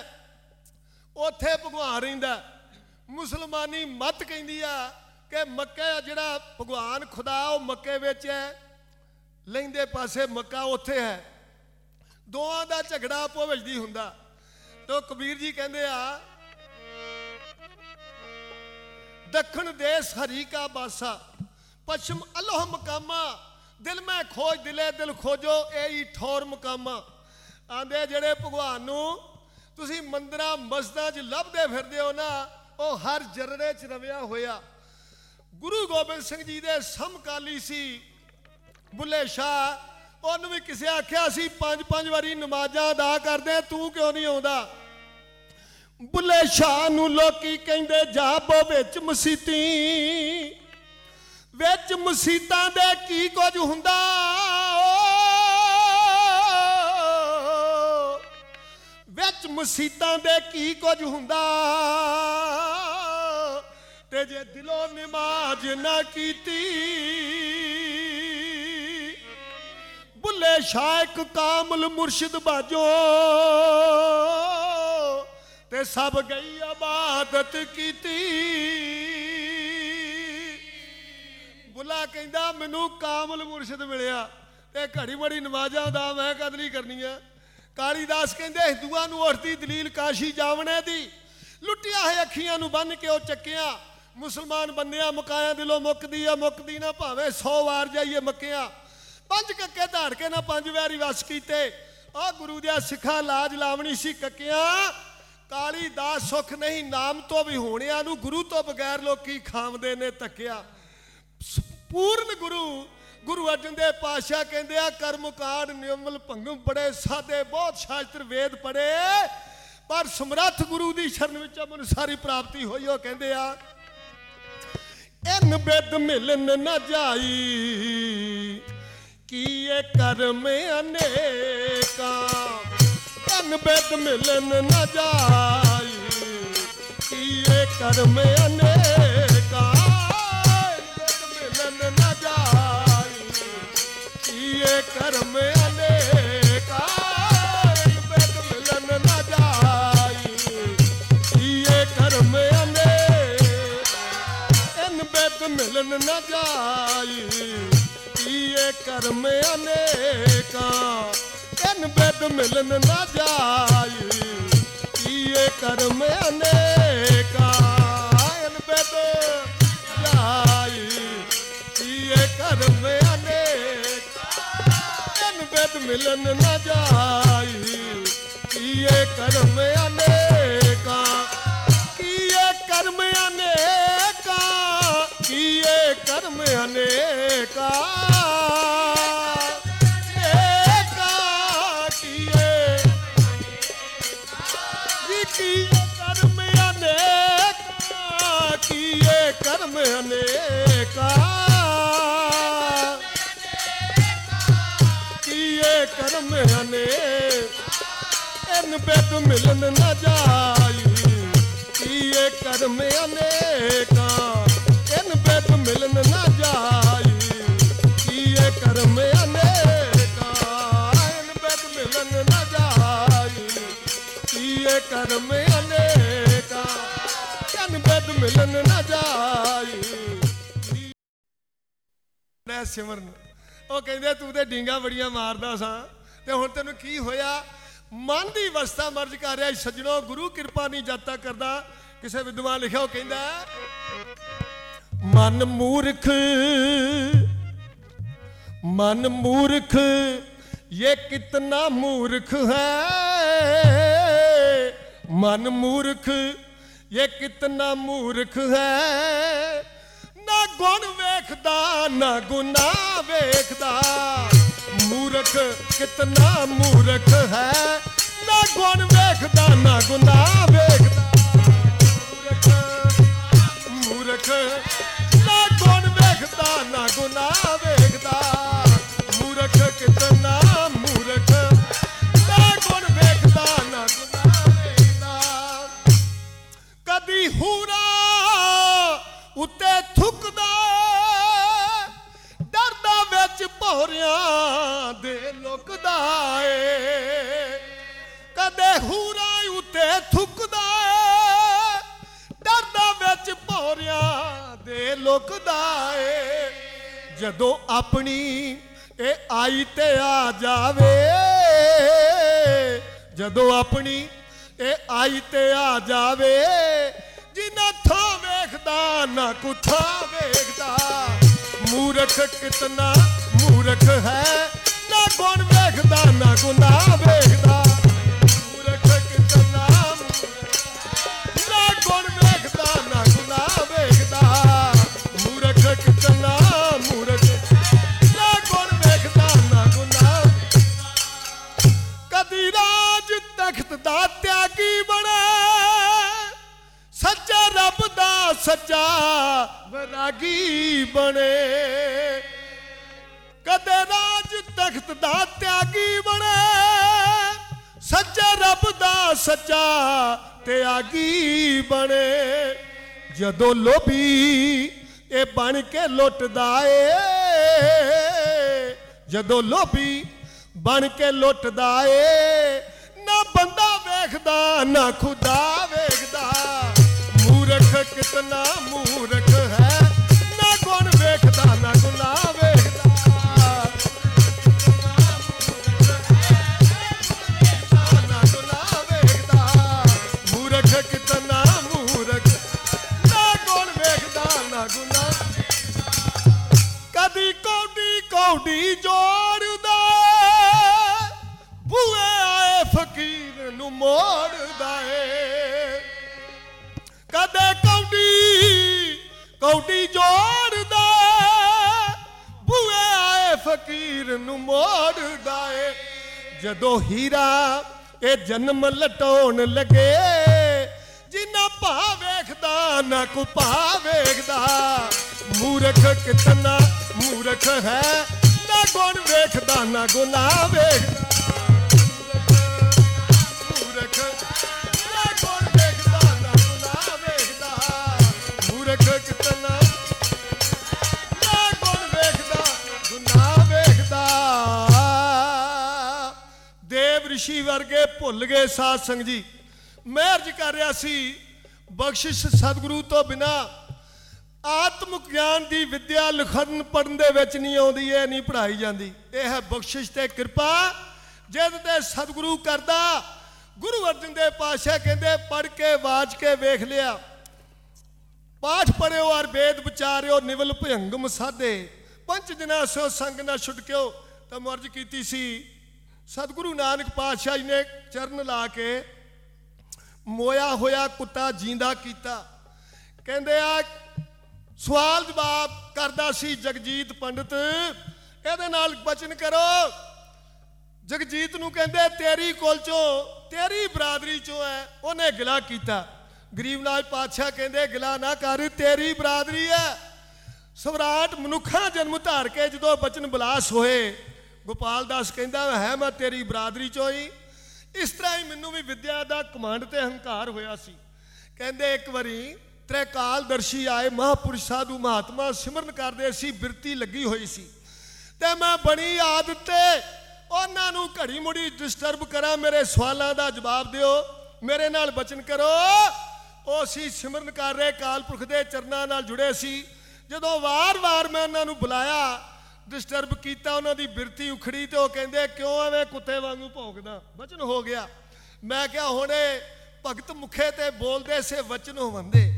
ਉੱਥੇ ਭਗਵਾਨ ਰਹਿੰਦਾ ਮੁਸਲਮਾਨੀ ਮਤ ਕਹਿੰਦੀ ਆ ਕਿ ਮੱਕੇ ਜਿਹੜਾ ਭਗਵਾਨ ਖੁਦਾ ਉਹ ਮੱਕੇ ਵਿੱਚ ਹੈ, ਲੈਂਦੇ ਪਾਸੇ ਮੱਕਾ ਉੱਥੇ ਹੈ। ਦੋਵਾਂ ਦਾ ਝਗੜਾ ਆਪੋ ਵਿੱਚ ਦੀ ਹੁੰਦਾ। ਤੋ ਕਬੀਰ ਜੀ ਕਹਿੰਦੇ ਆ, ਦੱਖਣ ਦੇਸ ਹਰੀ ਕਾ ਬਾਸਾ, ਪਛਮ ਅਲੋਹ ਮਕਾਮਾ ਦਿਲ ਮੈਂ ਖੋਜ, ਦਿਲੇ ਦਿਲ ਖੋਜੋ, ਇਹੀ ਠੌਰ ਮਕਾਮਾ ਆਂਦੇ ਜਿਹੜੇ ਭਗਵਾਨ ਨੂੰ ਤੁਸੀਂ ਮੰਦਰਾਂ, ਮਸਜਿਦਾਂ 'ਚ ਲੱਭਦੇ ਫਿਰਦੇ ਹੋ ਨਾ, ਉਹ ਹਰ ਜਰਰੇ 'ਚ ਰਵਿਆ ਹੋਇਆ। ਗੁਰੂ ਗੋਬਿੰਦ ਸਿੰਘ ਜੀ ਦੇ ਸਮਕਾਲੀ ਸੀ ਬੁੱਲੇ ਸ਼ਾਹ, ਉਹਨੂੰ ਵੀ ਕਿਸੇ ਆਖਿਆ ਅਸੀਂ ਪੰਜ ਪੰਜ ਵਾਰੀ ਨਮਾਜ਼ਾਂ ਅਦਾ ਕਰਦੇ, ਤੂੰ ਕਿਉਂ ਨਹੀਂ ਆਉਂਦਾ? ਬੁੱਲੇ ਸ਼ਾਹ ਨੂੰ ਲੋਕੀ ਕਹਿੰਦੇ, ਜਾ ਬੋ ਵਿੱਚ ਮਸੀਤੀ। ਵਿੱਚ ਮਸੀਤਾਂ ਦੇ ਕੀ ਕੁਝ ਹੁੰਦਾ? ਵਿੱਚ ਮਸੀਤਾਂ ਦੇ ਕੀ ਕੁਝ ਹੁੰਦਾ? ਤੇ ਜੇ ਦਿਲੋਂ ਨਮਾਜ਼ ਨਾ ਕੀਤੀ, ਬੁੱਲੇ ਸ਼ਾਹ ਇੱਕ ਕਾਮਲ ਮੁਰਸ਼ਿਦ ਬਾਜੋ, ਤੇ ਸਭ ਗਈ ਆਬਾਦਤ ਕੀਤੀ। ਬੁੱਲਾ ਕਹਿੰਦਾ, ਮੈਨੂੰ ਕਾਮਲ ਮੁਰਸ਼ਿਦ ਮਿਲਿਆ ਤੇ ਘੜੀ ਬੜੀ ਨਮਾਜ਼ਾਂ ਦਾ ਮੈਂ ਕਦ ਕਰਨੀ ਆ? ਕਾਲੀਦਾਸ ਕਹਿੰਦੇ ਹਿੰਦੂਆਂ ਨੂੰ ਉਠਦੀ ਦਲੀਲ ਕਾਸ਼ੀ ਜਾਵਣੇ ਦੀ। ਲੁੱਟੀਆਂ ਹੈ ਅੱਖੀਆਂ ਨੂੰ ਬੰਨ ਕੇ ਉਹ ਚੱਕਿਆ। ਮੁਸਲਮਾਨ ਬੰਦਿਆਂ ਮੁਕਾਇਆ ਦਿਲੋਂ ਮੁੱਕਦੀ ਆ, ਮੁੱਕਦੀ ਨਾ ਭਾਵੇਂ 100 ਵਾਰ ਜਾਈਏ ਮੱਕਿਆ। ਪੰਜ ਕੱਕੇ ਧਾਰ ਕੇ ਨਾ ਪੰਜ ਵਾਰੀ ਵਸ ਕੀਤੇ। ਆ ਗੁਰੂ ਦੇ ਸਿੱਖਾਂ ਲਾਜ ਲਾਵਣੀ ਸੀ ਕੱਕਿਆ। ਕਾਲੀ ਦਾਸ ਸੁਖ ਨਹੀਂ, ਨਾਮ ਤੋਂ ਵੀ ਹੋਣਿਆਂ ਨੂੰ ਗੁਰੂ ਤੋਂ ਬਗੈਰ ਲੋਕੀ ਖਾਵਦੇ ਨੇ ਤੱਕਿਆ ਪੂਰਨ ਗੁਰੂ ਗੁਰੂ ਅਰਜਨ ਦੇ ਪਾਤਸ਼ਾਹ ਕਹਿੰਦੇ ਆ, ਕਰਮ ਕਾਂਡ ਨਿਯਮਲ ਭੰਗਮ ਪੜੇ, ਸਾਦੇ ਬਹੁਤ ਸ਼ਾਸਤਰ ਵੇਦ ਪੜੇ, ਪਰ ਸਮਰੱਥ ਗੁਰੂ ਦੀ ਸ਼ਰਨ ਵਿੱਚ ਮਨ ਸਾਰੀ ਪ੍ਰਾਪਤੀ ਹੋਈ। ਉਹ ਕਹਿੰਦੇ ਆ, ਇਨ ਬਿਦ ਮਿਲਨ ਨਾ ਜਾਈ, ਕੀਏ ਕਰਮ ਅਨੇਕਾ, ਇਨ ਬਿਦ ਮਿਲਨ ਨਾ ਜਾਈ, ਕੀਏ ਕਰਮ ਕਰਮ ਅਨੇਕਾ ਬਿਦ ਮਿਲਨ ਨਾ ਜਾਈ ਕੀਏ ਕਰਮ ਅਨੇਕ ਇਨ ਬਿਦ ਮਿਲਨ ਨਾ ਜਾਈ ਕੀਏ ਕਰਮ ਅਨੇਕਾ ਇਨ ਬਿਦ ਮਿਲਨ ਨਾ ਜਾਈ ਕੀਏ ਕਰਮ ਇਨ ਮਿਲਨ ਨਾ ਜਾਈ। ਕੀਏ ਕਰਮ ਅਨੇਕਾ ਕੀਏ ਕਰਮ ਅਨੇਕਾ ਕੀਏ ਕਰਮ ਅਨੇਕਾ। ਕੀਏ ਕਰਮ ਅਨੇਕ ਇਨ ਮਿਲਨ ਨਾ ਜਾਈ। ਕੀਏ ਕਰਮ ਅਨੇਕਾ ਇਨ ਬਿਦ ਮਿਲਨ ਨਾ ਜਾਈ। ਕੀਏ ਕਰਮ ਅਨੇਕਾ ਇਨ ਬਿਦ ਮਿਲਨ ਨਾ ਜਾਈ। ਕੀਏ ਕਰਮ ਅਨੇਕਾ ਇਨ ਬਿਦ ਮਿਲਨ ਨਾ ਜਾਈ। ਲੈ ਸਿਮਰਨ, ਉਹ ਕਹਿੰਦੇ ਤੂੰ ਤੇ ਡੀਂਗਾ ਬੜੀਆਂ ਮਾਰਦਾ ਸਾਂ। ਤੇ ਹੁਣ ਤੈਨੂੰ ਕੀ ਹੋਇਆ? ਮਨ ਦੀ ਅਵਸਥਾ ਮਰਜ ਕਰ ਰਿਹਾ ਸੱਜਣੋ, ਗੁਰੂ ਕਿਰਪਾ ਨਹੀਂ ਜਾਤਾ ਕਰਦਾ। ਕਿਸੇ ਵਿਦਵਾਨ ਲਿਖਿਆ, ਉਹ ਕਹਿੰਦਾ, ਮਨ ਮੂਰਖ ਮਨ ਮੂਰਖ, ਇਹ ਕਿਤਨਾ ਮੂਰਖ ਹੈ? ਮਨ ਮੂਰਖ, ਇਹ ਕਿਤਨਾ ਮੂਰਖ ਹੈ? ਨਾ ਗੁਣ ਵੇਖਦਾ, ਨਾ ਗੁਨਾਹ ਵੇਖਦਾ। ਮੂਰਖ, ਕਿਤਨਾ ਮੂਰਖ ਹੈ। ਨਾ ਗੁਣ ਵੇਖਦਾ, ਨਾ ਗੁਨਾਹ ਵੇਖਦਾ। ਮੂਰਖ ਨਾ ਗੁਣ ਵੇਖਦਾ, ਨਾ ਗੁਨਾਹ ਵੇਖਦਾ। ਲੁੱਟਦਾ ਏ। ਜਦੋਂ ਲੋਭੀ ਬਣ ਕੇ ਲੁੱਟਦਾ ਏ, ਨਾ ਬੰਦਾ ਵੇਖਦਾ, ਨਾ ਖੁਦਾ ਵੇਖਦਾ। ਮੂਰਖ ਕਿਤਨਾ ਮੂਰਖ ਹੈ, ਨਾ ਗੁਣ ਵੇਖਦਾ, ਨਾ ਗੁਨਾਹ ਕੌਡੀ ਜੋੜਦਾ ਬੂਏ ਆਏ, ਫਕੀਰ ਨੂੰ ਮੋੜਦਾ ਏ। ਕਦੇ ਕੌਡੀ ਕੌਡੀ ਜੋੜਦਾ ਬੂਏ ਆਏ, ਫਕੀਰ ਨੂੰ ਮੋੜਦਾ ਏ। ਜਦੋਂ ਹੀਰਾ ਇਹ ਜਨਮ ਲਟਾਉਣ ਲੱਗੇ, ਜਿੰਨਾ ਭਾ ਵੇਖਦਾ, ਨਾ ਕੋ ਭਾ ਵੇਖਦਾ। ਮੂਰਖ ਕਿਤਨਾ ਮੂਰਖ ਹੈ ਗੁਣ ਵੇਖਦਾ ਨਾ ਗੁਨਾ ਵੇਖਦਾ ਮੂਰਖ ਦੇਵ ઋષਿ ਵਰਗੇ ਭੁੱਲ ਗਏ ਸਾਧ ਸੰਗ ਜੀ। ਮੈਂ ਅਰਜ ਕਰ ਰਿਹਾ ਸੀ, ਬਖਸ਼ਿਸ਼ ਸਤਿਗੁਰੂ ਤੋਂ ਬਿਨਾ ਆਤਮ ਗਿਆਨ ਦੀ ਵਿਦਿਆ ਲਿਖਣ ਪੜਨ ਦੇ ਵਿੱਚ ਨਹੀਂ ਆਉਂਦੀ, ਇਹ ਨਹੀਂ ਪੜਾਈ ਜਾਂਦੀ। ਇਹ ਹੈ ਬਖਸ਼ਿਸ਼ ਤੇ ਕਿਰਪਾ। ਜਿਸ ਤੇ ਸਤਿਗੁਰੂ ਕਰਦਾ, ਗੁਰੂ ਅਰਜਨ ਦੇਵ ਪਾਤਸ਼ਾਹ ਕਹਿੰਦੇ ਪੜ ਕੇ ਬਾਜ ਕੇ ਵੇਖ ਲਿਆ। ਪਾਠ ਪੜਿਓ ਔਰ ਵੇਦ ਵਿਚਾਰਿਓ, ਨਿਵਲ ਭਯੰਗਮ ਸਾਧੇ। ਪੰਜ ਦਿਨਾਂ ਸੋ ਸੰਗ ਨਾ ਛੁਟਕਿਓ। ਤਾਂ ਮਰਜ ਕੀਤੀ ਸੀ। ਸਤਿਗੁਰੂ ਨਾਨਕ ਪਾਤਸ਼ਾਹ ਜੀ ਨੇ ਚਰਨ ਲਾ ਕੇ ਮੋਇਆ ਹੋਇਆ ਕੁੱਤਾ ਜਿੰਦਾ ਕੀਤਾ। ਕਹਿੰਦੇ ਆ ਸਵਾਲ ਜਵਾਬ ਕਰਦਾ ਸੀ ਜਗਜੀਤ ਪੰਡਤ। ਇਹਦੇ ਨਾਲ ਬਚਨ ਕਰੋ। ਜਗਜੀਤ ਨੂੰ ਕਹਿੰਦੇ, ਤੇਰੀ ਕੋਲ ਚੋਂ, ਤੇਰੀ ਬਰਾਦਰੀ ਚੋਂ ਹੈ, ਉਹਨੇ ਗਿਲਾ ਕੀਤਾ। ਗਰੀਬਨਾਥ ਪਾਤਸ਼ਾਹ ਕਹਿੰਦੇ, ਗਿਲਾ ਨਾ ਕਰ, ਤੇਰੀ ਬਰਾਦਰੀ ਹੈ। ਸਵਰਾਟ ਮਨੁੱਖਾ ਜਨਮ ਧਾਰ ਕੇ ਜਦੋਂ ਬਚਨ ਬਲਾਸ ਹੋਏ, ਗੋਪਾਲ ਦਾਸ ਕਹਿੰਦਾ, ਹੈ, ਮੈਂ ਤੇਰੀ ਬਰਾਦਰੀ ਚੋਂ ਹੀ। ਇਸ ਤਰ੍ਹਾਂ ਹੀ ਮੈਨੂੰ ਵੀ ਵਿਦਿਆ ਦਾ ਕਮਾਂਡ ਤੇ ਹੰਕਾਰ ਹੋਇਆ ਸੀ। ਕਹਿੰਦੇ, ਇੱਕ ਵਾਰੀ ਤ੍ਰ ਕਾਲ ਦਰਸ਼ੀ ਆਏ ਮਹਾਪੁਰਸ਼ ਸਾਧੂ ਮਹਾਤਮਾ ਸਿਮਰਨ ਕਰਦੇ ਸੀ, ਬਿਰਤੀ ਲੱਗੀ ਹੋਈ ਸੀ। ਤੇ ਮੈਂ ਬਣੀ ਆਦਤ ਤੇ ਉਹਨਾਂ ਨੂੰ ਘੜੀ ਮੁੜੀ ਡਿਸਟਰਬ ਕਰਾਂ। ਮੇਰੇ ਸਵਾਲਾਂ ਦਾ ਜਵਾਬ ਦਿਓ। ਮੇਰੇ ਨਾਲ ਬਚਨ ਕਰੋ। ਉਹ ਸੀ ਸਿਮਰਨ ਕਰ ਰਹੇ, ਕਾਲਪੁਰਖ ਦੇ ਚਰਨਾਂ ਨਾਲ ਜੁੜੇ ਸੀ। ਜਦੋਂ ਵਾਰ-ਵਾਰ ਮੈਂ ਉਹਨਾਂ ਨੂੰ ਬੁਲਾਇਆ ਡਿਸਟਰਬ ਕੀਤਾ, ਉਹਨਾਂ ਦੀ ਬਿਰਤੀ ਉਖੜੀ ਤੇ ਉਹ ਕਹਿੰਦੇ, ਕਿਉਂ ਐਵੇਂ ਕੁੱਤੇ ਵਾਂਗੂ ਭੌਂਕਦਾ? ਵਚਨ ਹੋ ਗਿਆ। ਮੈਂ ਕਿਹਾ, ਹੁਣੇ ਭਗਤ ਮੁਖੇ ਤੇ ਬੋਲਦੇ ਸੇ, ਵਚਨ ਹੋਵੰਦੇ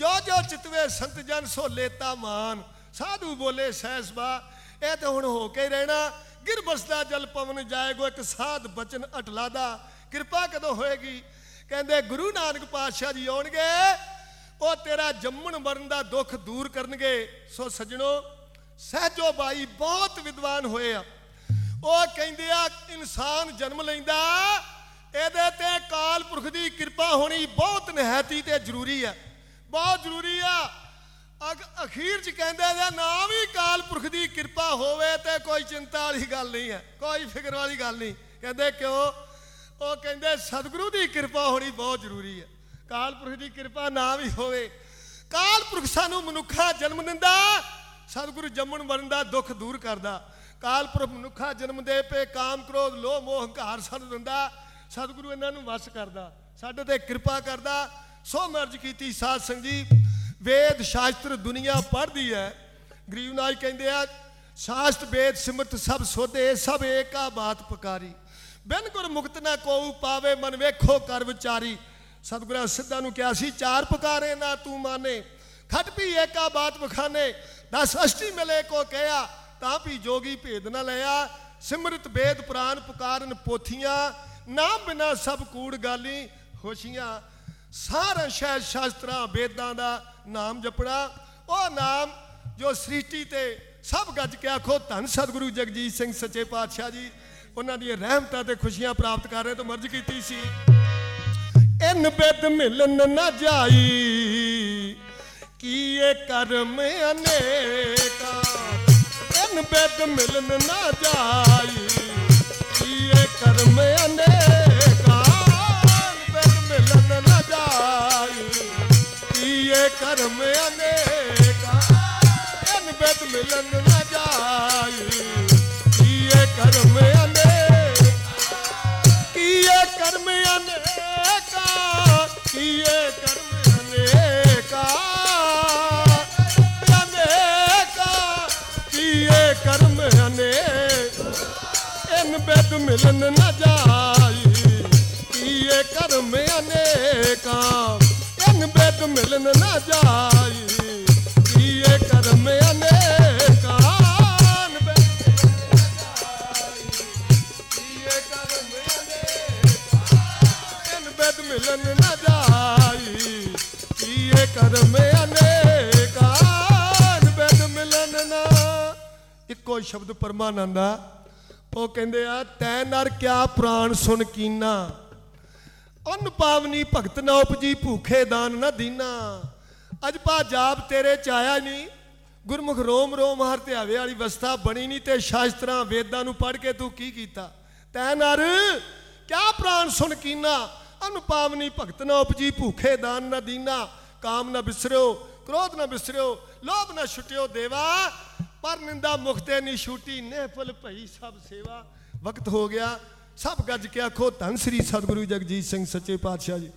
ਜੋ ਜੋ ਚਿਤਵੇ ਸੰਤ ਜਨ ਸੋ ਲੇਤਾ ਮਾਨ, ਸਾਧੂ ਬੋਲੇ ਸਹਿਸਬਾ ਇਹ ਤੇ ਹੁਣ ਹੋ ਕੇ ਰਹਿਣਾ। ਗਿਰ ਬਸਦਾ ਜਲ ਪਵਨ ਜਾਏਗੋ ਇੱਕ ਸਾਧ ਬਚਨ ਅਟਲਾ ਦਾ। ਕਿਰਪਾ ਕਦੋਂ ਹੋਏਗੀ? ਕਹਿੰਦੇ ਗੁਰੂ ਨਾਨਕ ਪਾਤਸ਼ਾਹ ਜੀ ਆਉਣਗੇ, ਉਹ ਤੇਰਾ ਜੰਮਣ ਮਰਨ ਦਾ ਦੁੱਖ ਦੂਰ ਕਰਨਗੇ। ਸੋ ਸਜਣੋ, ਸਹਿਜੋ ਬਾਈ, ਬਹੁਤ ਵਿਦਵਾਨ ਹੋਏ ਆ। ਉਹ ਕਹਿੰਦੇ ਆ, ਇਨਸਾਨ ਜਨਮ ਲੈਂਦਾ, ਇਹਦੇ ਤੇ ਕਾਲ ਪੁਰਖ ਦੀ ਕਿਰਪਾ ਹੋਣੀ ਬਹੁਤ ਨਿਹਾਇਤੀ ਤੇ ਜ਼ਰੂਰੀ ਆ। ਬਹੁਤ ਜ਼ਰੂਰੀ ਆ। ਅਖੀਰ ਚ ਕਹਿੰਦੇ ਜੇ ਨਾ ਵੀ ਕਾਲ ਪੁਰਖ ਦੀ ਕਿਰਪਾ ਹੋਵੇ ਤੇ ਕੋਈ ਚਿੰਤਾ ਵਾਲੀ ਗੱਲ ਨਹੀਂ ਹੈ, ਕੋਈ ਫਿਕਰ ਵਾਲੀ ਗੱਲ ਨਹੀਂ। ਕਹਿੰਦੇ ਕਿਉਂ? ਉਹ ਕਹਿੰਦੇ ਸਤਿਗੁਰੂ ਦੀ ਕਿਰਪਾ ਹੋਣੀ ਬਹੁਤ ਜ਼ਰੂਰੀ ਹੈ। ਕਾਲ ਪੁਰਖ ਦੀ ਕਿਰਪਾ ਨਾ ਵੀ ਹੋਵੇ। ਕਾਲ ਪੁਰਖ ਸਾਨੂੰ ਮਨੁੱਖਾ ਜਨਮ ਦਿੰਦਾ, ਸਤਿਗੁਰੂ ਜੰਮਣ ਮਰਨ ਦਾ ਦੁੱਖ ਦੂਰ ਕਰਦਾ। ਕਾਲ ਪੁਰਖ ਮਨੁੱਖਾ ਜਨਮ ਦੇ ਪੇ ਕਾਮ ਕ੍ਰੋਧ, ਲੋਭ, ਮੋਹ, ਹੰਕਾਰ ਸਾਨੂੰ ਦਿੰਦਾ। ਸਤਿਗੁਰੂ ਇਹਨਾਂ ਨੂੰ ਵਸ ਕਰਦਾ, ਸਾਡੇ ਤੇ ਕਿਰਪਾ ਕਰਦਾ। ਸੋ ਮਰਜ ਕੀਤੀ ਸਾਧ ਸੰਗ ਜੀ ਵੇਦ, ਸ਼ਾਸਤਰ, ਦੁਨੀਆ ਪੜ੍ਹਦੀ ਹੈ। ਗਰੀਬਨਾਜ ਕਹਿੰਦੇ ਆ, ਸ਼ਾਸਤ, ਵੇਦ, ਸਿਮਰਤ ਸਭ ਸੋਧੇ, ਸਭ ਏਕਾ ਬਾਤ ਪਕਾਰੀ। ਬਿਨ ਗੁਰ ਮੁਕਤ ਨਾ ਕੋਉ ਪਾਵੇ ਮਨ ਵੇਖੋ ਕਰ ਵਿਚਾਰੀ। ਸਤਿਗੁਰਾਂ ਸਿੱਧਾ ਨੂੰ ਕਿਹਾ ਸੀ, ਚਾਰ ਪੁਕਾਰੇ ਨਾ ਤੂੰ ਮਾਨੇ, ਖਟ ਵੀ ਏਕਾ ਬਾਤ ਬਖਾਨੇ ਦਸ ਅਸ਼ਟੀ ਮਿਲੇ ਕੋ ਕਹਿਆ, ਤਾਂ ਵੀ ਜੋਗੀ ਭੇਦ ਨਾ ਲਿਆ। ਸਿਮਰਤ, ਵੇਦ ਪੁਰਾਨ ਪੁਕਾਰਨ ਪੋਥੀਆਂ ਨਾਮ ਬਿਨਾ ਸਭ ਕੂੜ ਗਾਲੀ ਹੋਸ਼ੀਆਂ ਸਾਰਾ ਸ਼ਾਇਦ ਸ਼ਾਸਤਰਾਂ, ਵੇਦਾਂ ਦਾ ਨਾਮ ਜਪਣਾ, ਉਹ ਨਾਮ ਜੋ ਸ੍ਰਿਸ਼ਟੀ ਤੇ ਸਭ ਗੱਜ ਕੇ ਆਖੋ, ਧੰਨ ਸਤਿਗੁਰੂ ਜਗਜੀਤ ਸਿੰਘ ਸੱਚੇ ਪਾਤਸ਼ਾਹ ਜੀ, ਉਹਨਾਂ ਦੀਆਂ ਰਹਿਮਤਾਂ ਤੇ ਖੁਸ਼ੀਆਂ ਪ੍ਰਾਪਤ ਕਰ ਰਹੇ ਤੋਂ ਮਰਜ਼ ਕੀਤੀ ਸੀ। ਇਨ ਬਿਦ ਮਿਲਨ ਨਾ ਜਾਈ, ਕੀ ਕਰਮ ਅਨੇਕਾ? ਇਨ ਬਿਦ ਮਿਲਨ ਨਾ ਜਾਈ, ਕੀ ਕਰਮ ਅਨੇਕਾ? ਮਿਲਨ ਨਾ ਜਾਈ, ਕੀਏ ਕਰਮ ਅਨੇਕਾ ਇਨ ਬਿਦ ਮਿਲਨ ਨਾ ਜਾਈ, ਕੀਏ ਕਰਮ ਅਨੇਕਾ ਇਨ ਬਿਦ ਕੀਏ ਕਰਮ ਅਨੇਕਾ ਇਨ ਬਿਦ ਮਿਲਨ ਨਾ ਜਾਈ, ਕੀਏ ਕਰਮ ਅਨੇਕਾ ਇਨ ਮਿਲਨ ਨਾ। ਇੱਕੋ ਸ਼ਬਦ ਪਰਮਾਨੰਦਾ ਉਹ ਕਹਿੰਦੇ ਆ, ਤੈ ਨਰ ਕਿਆ ਪ੍ਰਾਨ ਸੁਨ ਕੀਨਾ? ਅਨ ਭਗਤ ਨਾ ਉਪਜੀ ਭੂਖੇ ਦਾਨ ਨਾ ਦੀਨਾ। ਅਜ ਪਾ ਜਾਪ ਤੇਰੇ ਚ ਆਇਆ ਨਹੀਂ ਗੁਰਮੁਖ ਰੋਮ ਰੋਮ ਹਰ ਧਿਆਵੇ ਵਾਲੀ ਅਵਸਥਾ ਬਣੀ ਨਹੀਂ ਤੇ ਸ਼ਾਸਤਰਾਂ ਵੇਦਾਂ ਨੂੰ ਪੜ੍ਹ ਕੇ ਤੂੰ ਕੀ ਕੀਤਾ? ਤੈ ਨਰ ਕਿਆ ਪ੍ਰਾਨ ਸੁਨ ਕੀਨਾ? ਅਨ ਪਾਵਨੀ ਭਗਤ ਨਾ ਉਪਜੀ ਭੂਖੇ ਦਾਨ ਨਾ ਦੀਨਾ। ਕਾਮ ਨਾ ਬਿਸਰਿਓ, ਕ੍ਰੋਧ ਨਾ ਬਿਸਰਿਓ, ਲੋਭ ਨਾ ਛੁਟਿਓ ਦੇਵਾ। ਪਰ ਨਿੰਦਾ ਮੁਖਤੇ ਨਹੀਂ ਛੂਟੀ ਨੇ ਫਲ ਭਈ ਸਭ ਸੇਵਾ। ਵਕਤ ਹੋ ਗਿਆ, ਸਭ ਗੱਜ ਕੇ ਆਖੋ ਧੰਨ ਸ੍ਰੀ ਸਤਿਗੁਰੂ ਜਗਜੀਤ ਸਿੰਘ ਸੱਚੇ ਪਾਤਸ਼ਾਹ ਜੀ।